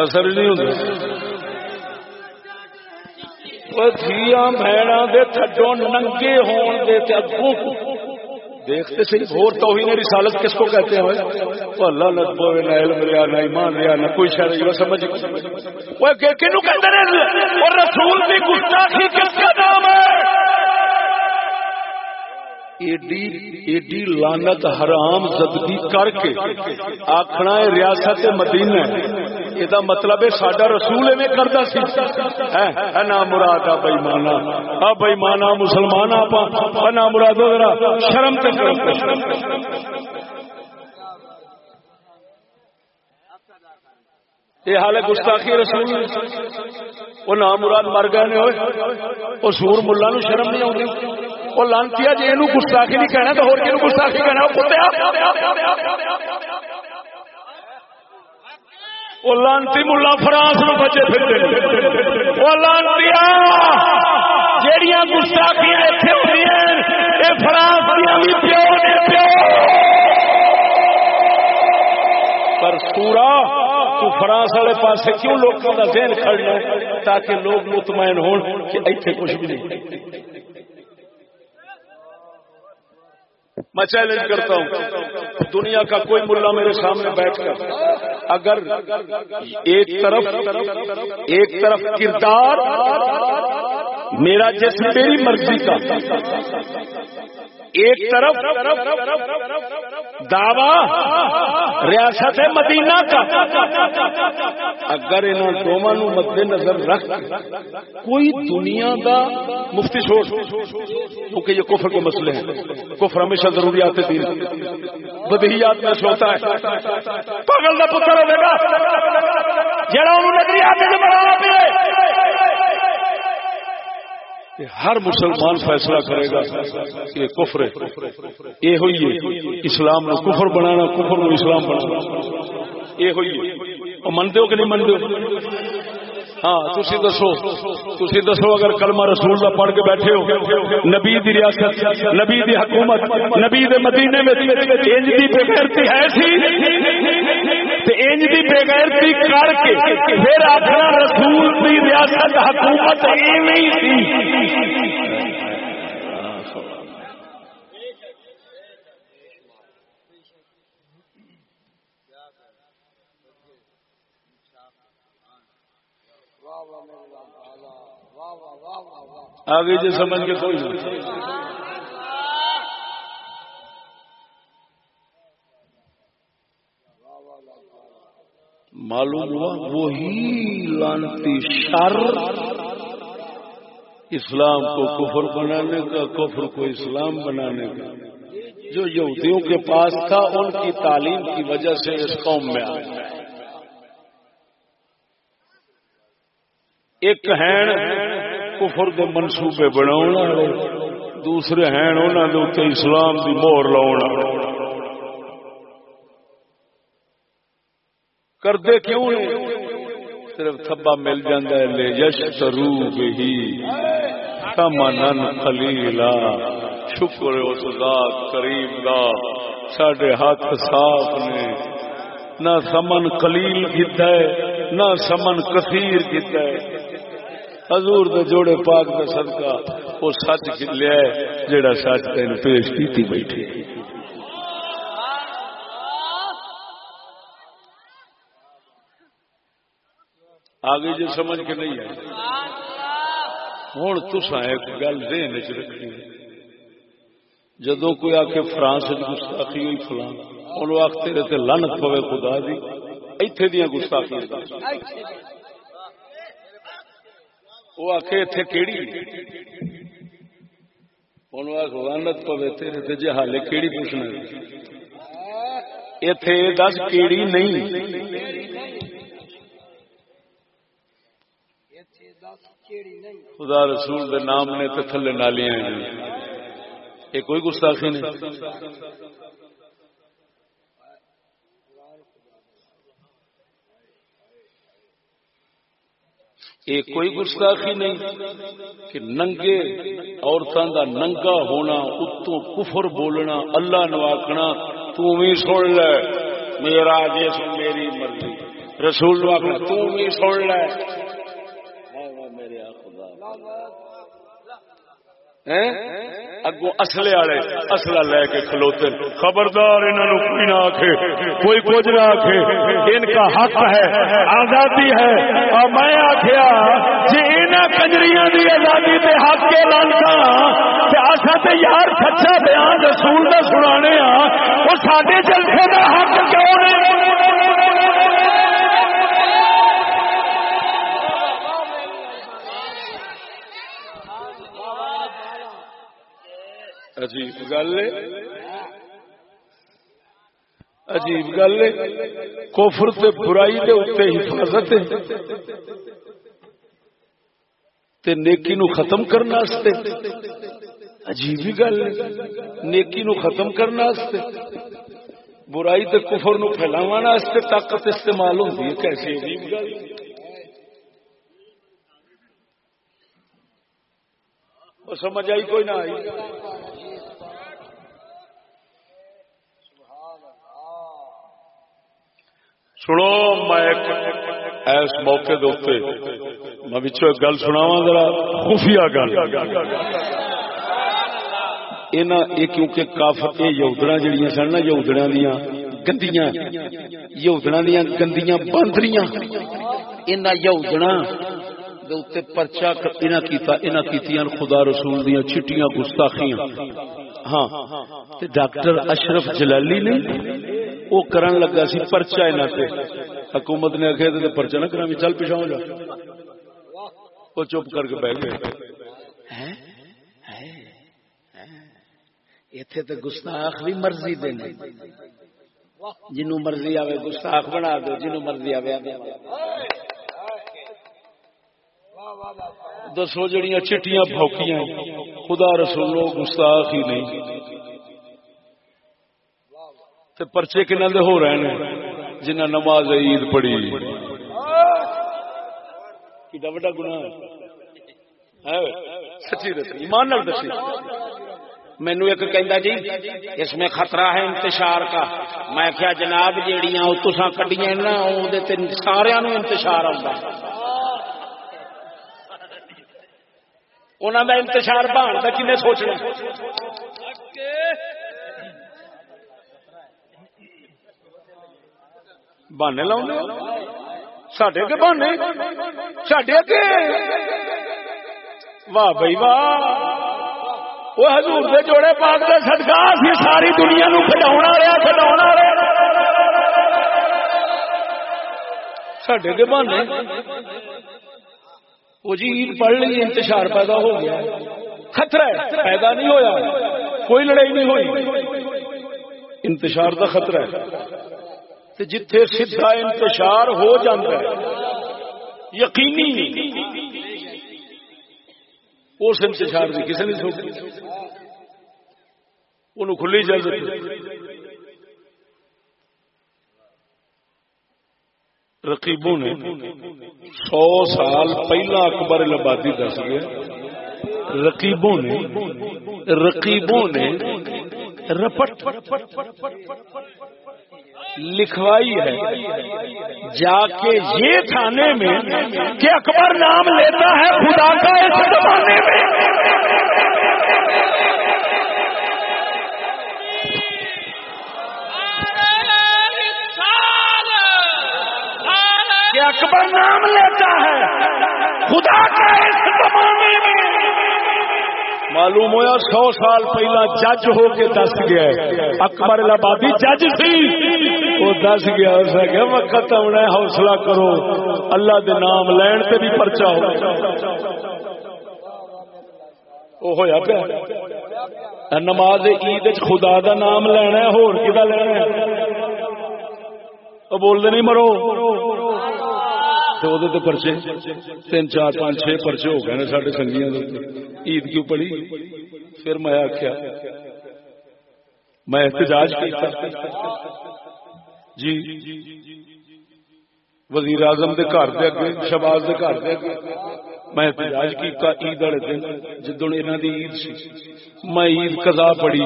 اثر نہیں ہوتا دیا بہنا دے تھڈو ننگے ہون دے تے اگوں دیکھتے صحیح اور توہین رسالت کس کو کہتے ہیں وہ اللہ نہ پوے نہ علم ریا نہ ایمان ریا نہ کوئی شر یہ سمجھ وہ کینو کہتے ہیں اور رسول دی گستاخی کس کا نام ہے ایڈی ایڈی لانت حرام زدگی کر کے آخنا ہے ریاست مدینہ یہ مطلب ہے سڈا رسول میں کرتا سی۔ نہ مراد آ بئی مانا آ بئی مانا مسلمان آپ نہ مراد شرم تے یہ حال ہے گستاخی رسول۔ وہ نام مراد مر گئے وہ سور ملا نو شرم نہیں آتی وہ لانتی جی یہ گستاخی نہیں کہنا تو ہو گستاخی کہنا، وہ لانتی ملا فرانس نو بچے پھر وہ لانتی جہیا گستاخیاں اتنے ہوئی فرانس دیا بھی پیو نے پیو۔ پر سورا، تو فرانس والے پاس کیوں لوگوں کا ذہن کھڑنا تاکہ لوگ مطمئن ہون کہ اتنے کچھ بھی نہیں۔ میں چیلنج کرتا ہوں دنیا کا کوئی ملا میرے سامنے بیٹھ کر، اگر ایک طرف ایک طرف کردار میرا جسم میری مرضی کا، ایک طرف دعوی ریاست مدینہ کا۔ اگر انہوں دونوں مد نظر رکھ کوئی دنیا کا مفتی چھوڑ کیونکہ یہ کفر کے مسئلے ہیں۔ کفر ہمیشہ ضروریات دین۔ بدہیات میں ہوتا ہے۔ پاگل کا پتر ہوگا جڑا انہوں نظریات سے بڑھانا پہ ہر مسلمان فیصلہ کرے گا کہ کفر یہ ہوئی اسلام نو کفر بنانا، کفر نو اسلام بنانا۔ یہ ہوئی منتے ہو کہ نہیں منتے ہاں تھی دسو تھی دسو اگر کلمہ رسول کا پڑھ کے بیٹھے ہو، نبی دی ریاست، نبی دی حکومت، نبی دے مدینے میں انج دی بےغیرتی ہے سی؟ انج دی بےغیرتی کر کے پھر اپنا رسول دی ریاست، حکومت ایویں سی۔ آگے جو سمجھ کے کوئی نہیں۔ معلوم ہوا وہی لانتی شر اسلام کو کفر بنانے کا، کفر کو اسلام بنانے کا۔ جو یہودیوں کے پاس تھا، ان کی تعلیم کی وجہ سے اس قوم میں آیا۔ ایک ہیں کفر کے منصوبے بنا دوسرے ہیں انہوں نے اسلام کی مور لاؤ کرتے کیوں صرف تھبا مل جاتا ہے، لے یش سروب ہی من خلیلا شکر اس ذات کریم دا سڈے ہاتھ صاف نے۔ نہ سمن کلیل کیتا ہے، نہ سمن کثیر کیتا ہے۔ حضور دے جوڑے پاک دا صدقہ وہ سچ لیا جڑا سچ تین پیش کیتی بیٹھی۔ آگے جو سمجھ کے نہیں آئے ہوں تسا ایک گل دین چ رکھنی جدو کوئی آ کے فرانس گستاخی ہوئی فلاں ان آخ تیرے تے لنت پوے خدا دی۔ ایتھے دیا گستاخی وہ آخ اتے آخ لانت پوے تیرے تے جی کیڑی پوچھنا اتے دس کیڑی نہیں۔ خدا رسول دے نام نے تھلے نالیاں یہ کوئی گستاخی نہیں۔ یہ کوئی گستاخی نہیں کہ ننگے عورتوں کا ننگا ہونا، اتوں کفر بولنا، اللہ نو آخنا تھی سن لے، میرا جی جس میری مرضی۔ رسول نو آخنا تھی سن لے۔ اگو اصلے والے اصلا لے کے کھلوتے خبردار انہوں کوئی نہ آخے کوئی کچھ نہ آخے ان کا حق ہے، آزادی ہے۔ اور میں آخیا جی ان کنجریاں دی آزادی دے حق کے لانتا اصا تو یار سچا بیان رسول کا سنا وہ سارے جلسے کا حق کیوں نہیں؟ عجیب گل عجیب گل کوفر تے برائی دے اتنے حفاظت تے نیکی نو ختم کرنا عجیب گل نیکی نو ختم کرنا برائی تے کفر نو پھیلاو طاقت استعمال ہوتی ہے۔ کیسی عجیب گل سمجھ آئی کوئی نہ آئی۔ سنو میں ایس موقع دے میں پچھو ایک گل سنا ذرا خفیہ گل یہ کیونکہ کافر یہ یودڑا جہیا سن نا یودڑا دیا گندیاں یودڑا دیا گندیاں باندریاں ان یودڑا پرچا کیتا خدا رسول دیا چٹیاں گستاخیاں ہاں ڈاکٹر اشرف جلالی نے وہ کرن لگا سی پرچا یہاں سے حکومت نے آخیا تو پرچا نہ کرا چل پیچھا ہو جا۔ وہ چپ کر کے بہ گئے۔ اتنے تو گستاخ بھی مرضی دے جنو مرضی آئے گستاخ بنا دو جنو مرضی آئے دسو جڑیاں چٹیاں بھوکیاں خدا رسولو گستاخ ہی نہیں۔ تے پرچے کن دے ہو رہے ہیں جنہ نماز عید پڑھی۔ وڈا گنا سچی دسی، ایمان نال دسی۔ مینو ایک کہندا جی اس میں خطرہ ہے انتشار کا۔ میں کیا جناب جیڑیاں او تساں کڈیاں نا او دے تے سارے نو انتشار آندا انہاں دا انتشار بھان دا کنے سوچنا؟ بہانے لاؤ سڈے کے بہانے؟ سڈے کے واہ بھائی واہ۔ وہ حضور دے جوڑے پاک دے صدقہ سی ساری دنیا نو کھڈاونا رہا کھڈاونا رہا۔ سڈے کے بہانے؟ وہ جی عید پڑھ لی، انتشار پیدا ہو گیا۔ خطرہ ہے، پیدا نہیں ہویا۔ کوئی لڑائی نہیں ہوئی۔ انتشار کا خطرہ ہے۔ جتھے سیدھا انتشار ہو جاتا ہے، یقینی اس انتشار کی کسی نہیں سوچی وہ کھلی اجازت رقیبوں نے سو سال پہلا اکبر آبادی دس گیا۔ رقیبوں نے رقیبوں نے رپٹ۔ لکھوائی ہے۔ جا کے یہ تھانے میں کہ اکبر نام لیتا ہے خدا کا اس زمانے میں۔ کہ اکبر نام لیتا ہے خدا کا اس زمانے میں۔ معلوم ہوا سو سال پہلا جج ہو کے دس گیا اکبر آبادی جج سی۔ وہ دس گیا، اس نے وقت آنا حوصلہ کرو۔ اللہ دے نام لین سے بھی پرچا ہو۔ وہ ہوا پیا۔ نماز عید خدا دا نام لینا ہے، ہور کدا لینا ہے؟ بولتے نہیں مرو۔ پرچے تین چار پانچ چھ پرچے ہو گئے سارے سنگیا عید کیوں پڑی پھر میں آخیا میں احتجاج کیا جی وزیر اعظم کے گھر دے اگے شباز کے گھر دے اگے میں احتجاج کیا عید والے دن جدو یہاں کی عید سی میں عید قضا پڑی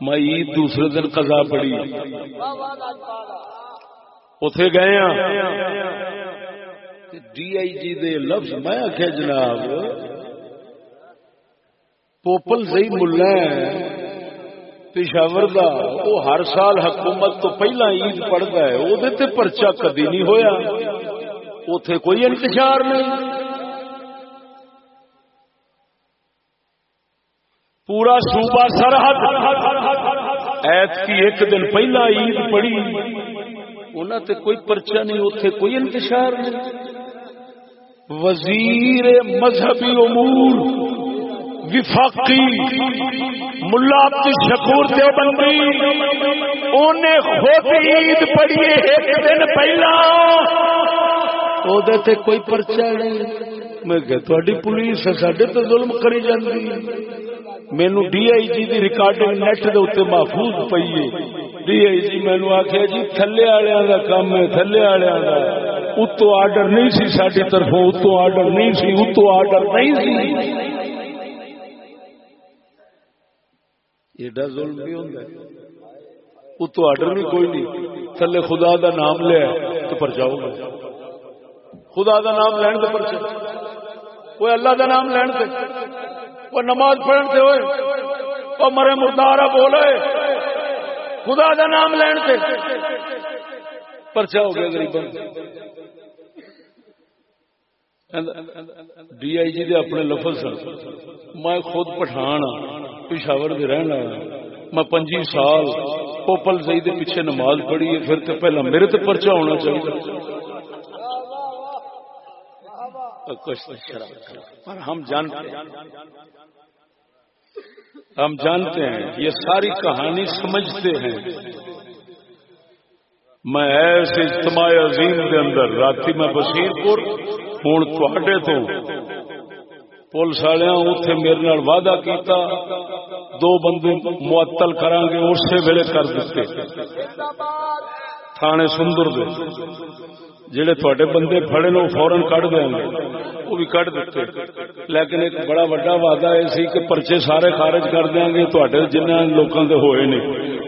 میں عید دوسرے دن قضا پڑی اتے گئے ہاں۔ ڈی آئی جی دے لفظ میں آخیا جناب، پوپل سی ملا پشاور دا وہ ہر سال حکومت تو پہلا عید پڑھتا ہے وہ پرچا کدی نہیں ہویا۔ اتے کوئی انتشار نہیں۔ پورا صوبہ سرحد۔ ایت کی ایک دن پہلا عید پڑی انہوں تے کوئی پرچہ نہیں اتنے کوئی انتشار نہیں۔ وزیر مذہبی امور، وفاقی، ملا عبد شکور دیوبندی انہیں خود عید پڑھی ایک دن پہلا۔ وہ کوئی پرچہ نہیں۔ میں کہ تھوڑی پولیس سڈے تو ظلم کری جاتی مینو ڈی آئی جی کی ریکارڈنگ نیٹ کے اتنے محفوظ پی ہے۔ ڈی آئی جی مینو آخیا جی تھلے والوں کا کام ہے تھلے والوں کا اتو آرڈر نہیں سی ساری طرف اتو آرڈر نہیں سی اتو آرڈر نہیں سی ایڈا ظلم بھی ہوتا اتو آرڈر بھی کوئی نہیں تھلے خدا دا نام لیا تو پرچاؤ گا خدا دا نام لین تو پرچا کوئی اللہ دا نام لین سے وہ نماز پڑھن سے ہوئے وہ مرے مردارا بولے خدا دا نام لین سے پرچا ہو گیا غریب ڈی آئی جی دے اپنے لفظ سن۔ میں خود پٹھان ہاں، پشاور دے رہنا ہاں۔ میں پنجی سال پوپل زئی دے پیچھے نماز پڑھی ہے، پھر تو پہلا میرے تے پرچا ہونا چاہیے۔ پر ہم جانتے ہیں۔ ہم جانتے ہیں، یہ ساری کہانی سمجھتے ہیں۔ میں ایسے اجتماع عظیم کے اندر رات میں بشیر پور ہوں تے تو پولیس والے اتے میرے نال وعدہ کیتا، دو بندے معطل کرا گے اسی ویلے کر دیتے۔ تھانے سندر دے۔ جہے تھوڑے بندے فڑے نو فورن کٹ دیں گے وہ بھی کٹ دیتے۔ لیکن ایک بڑا وڈا وعدہ یہ سی کہ پرچے سارے خارج کر دیں گے تے جن لوگوں کے ہوئے نے۔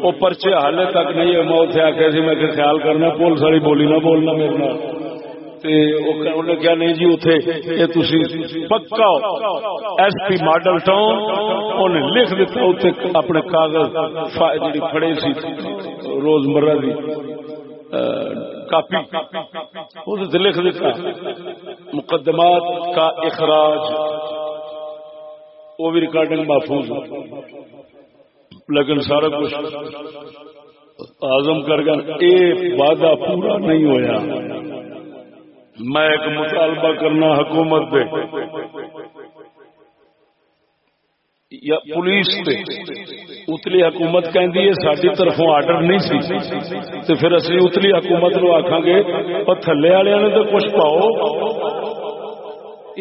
وہ پرچے حال تک نہیں ہے میں اتنے آخیا سی، میں کہ خیال کرنا، پولیس والی بولی نہ بولنا میرے نال۔ انہیں کیا نہیں جی اتنے پکا ایس پی ماڈل ٹاؤن انہیں لکھ دیتا اتنے اپنے کاغذ جی فڑے سی، روزمرہ کی کاپی لکھ دیتا مقدمات کا اخراج، وہ بھی ریکارڈنگ محفوظ لیکن سارا کچھ آزم کر گیا اے وعدہ پورا نہیں ہویا۔ میں ایک مطالبہ کرنا حکومت دے یا پولیس تے اتلی حکومت کہندی ہے ساری طرفوں آرڈر نہیں سی۔ تے پھر اسی اتلی حکومت نو آکھاں گے اور تھلے والے نے تو کچھ پاؤ۔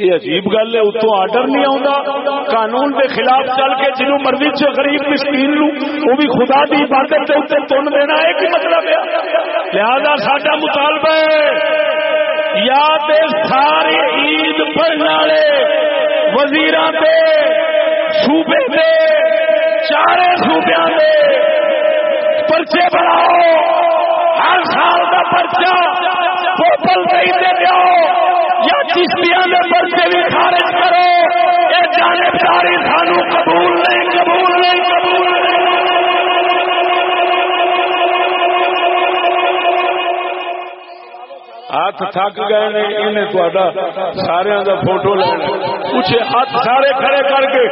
یہ عجیب گل ہے، اتوں آرڈر نہیں آتا قانون کے خلاف چل کے جنوب مرضی چ غریب مسکین نو وہ بھی خدا کی عبادت کے اتنے تن دینا ہے کی مطلب ہے؟ لہذا ساڈا مطالبہ ہے یا تے سارے عید پڑھنے والے وزیر صوبے دے، چارے صوبے دے۔ پرچے بناؤ۔ ہر سال کا پرچا نہیں دے دیو یا چشتیاں دے پرچے بھی خارج کرو۔ یہ جانبداری سانو قبول نہیں قبول نہیں قبول نہیں۔ ہاتھ تھک گئے نے، انہیں تا سارے کا فوٹو لینا پوچھے ہاتھ سارے کھڑے کر کے۔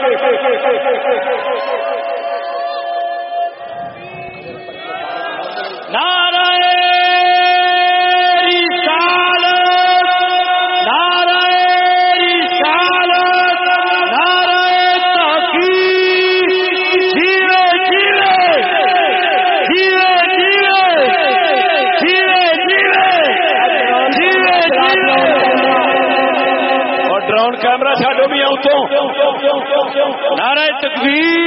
نعرہ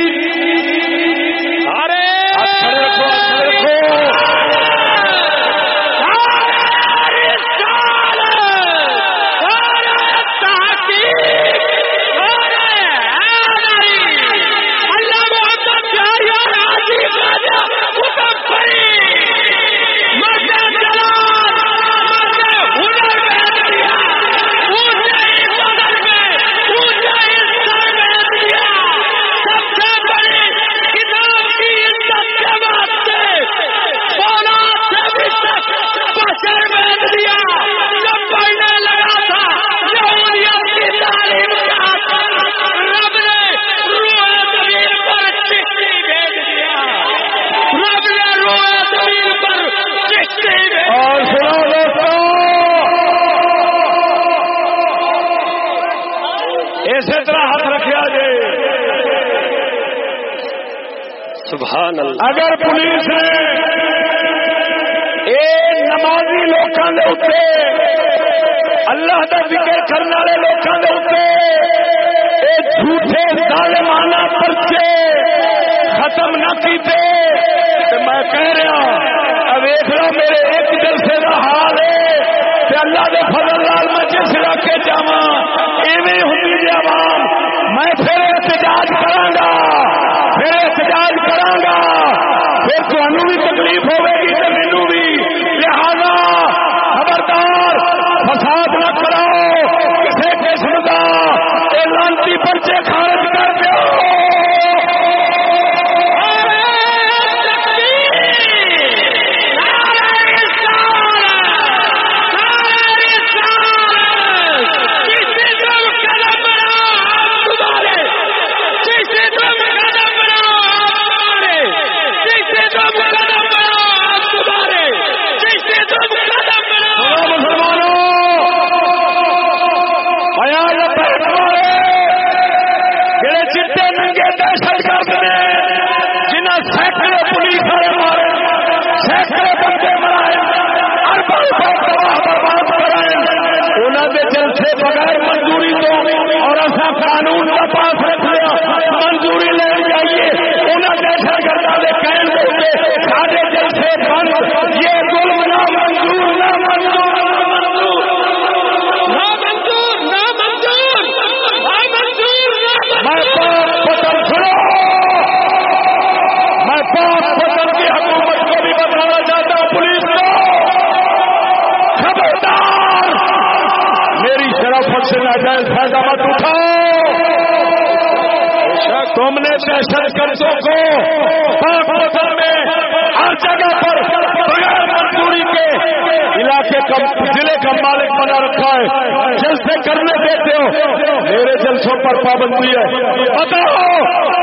بتاؤ!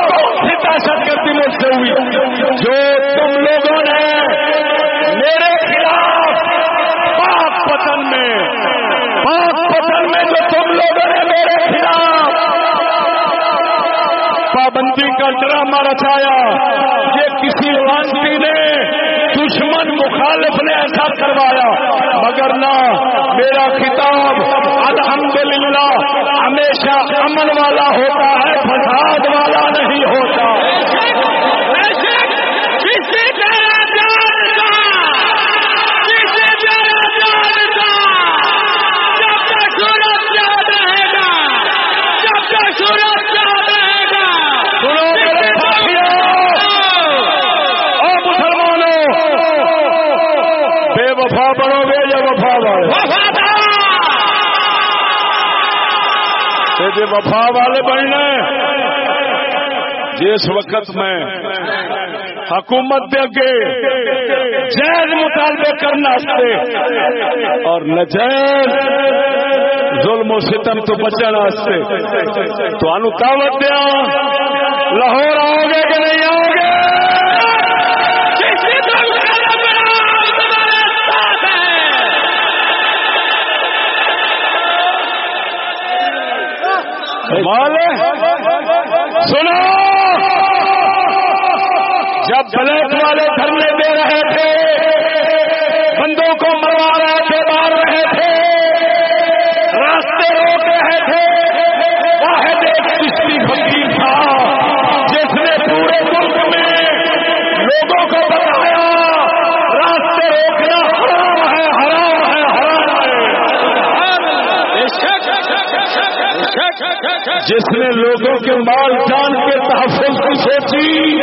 کون سی دہشت گردی مجھ سے ہوئی؟ جو تم لوگوں نے میرے خلاف پاک پتن میں، پاک پتن میں جو تم لوگوں نے میرے خلاف پابندی کا ڈرامہ رچایا، یہ کسی واسطی نے دشمن مخالف نے ایسا کروایا، مگر نہ، میرا خطاب الحمدللہ ہمیشہ امن والا ہوتا ہے، فساد والا نہیں ہوتا۔ بے وفا والے بننا جس وقت میں حکومت دے اگے جائز مطالبے کرنا اور نجائز ظلم و ستم تو بچنے واسطے تو انو دعوت دیا۔ لاہور کمال جس نے لوگوں کے مال جان کے تحفظ کی سوچی،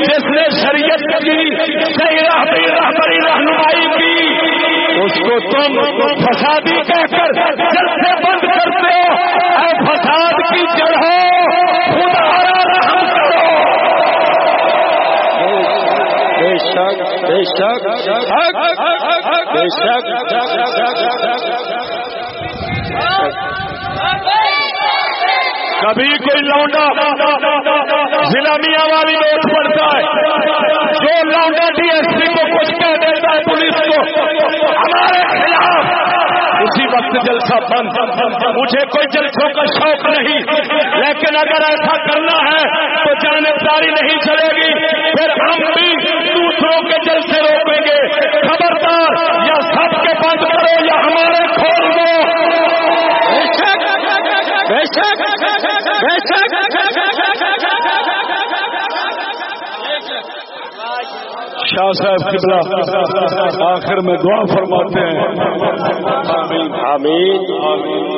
جس نے شریعت کی صحیح رہبری رہبری رہنمائی کی، اس کو تم فسادی کہہ کر جل سے بند کرتے ہو۔ اے فساد کی جڑ ہو، خدا رحم کرو۔ بے شک بے شک بے شک۔ کبھی کوئی لونڈا ضلع میاں والی نوٹ پڑتا ہے۔ جو لونڈا ڈی ایس پی کو کچھ کہہ دیتا ہے پولیس کو، ہمارے خلاف۔ اسی وقت جلسہ بند۔ مجھے کوئی جلسوں کا شوق نہیں، لیکن اگر ایسا کرنا ہے تو جانبداری نہیں چلے گی۔ پھر ہم بھی دوسروں کے جلسے روکیں گے۔ خبردار، یا سب کے بند کرو یا ہمارے کھول دو۔ بے شک بے شک شاہ صاحب قبلہ آخر میں دعا فرماتے ہیں۔ آمین۔ آمین۔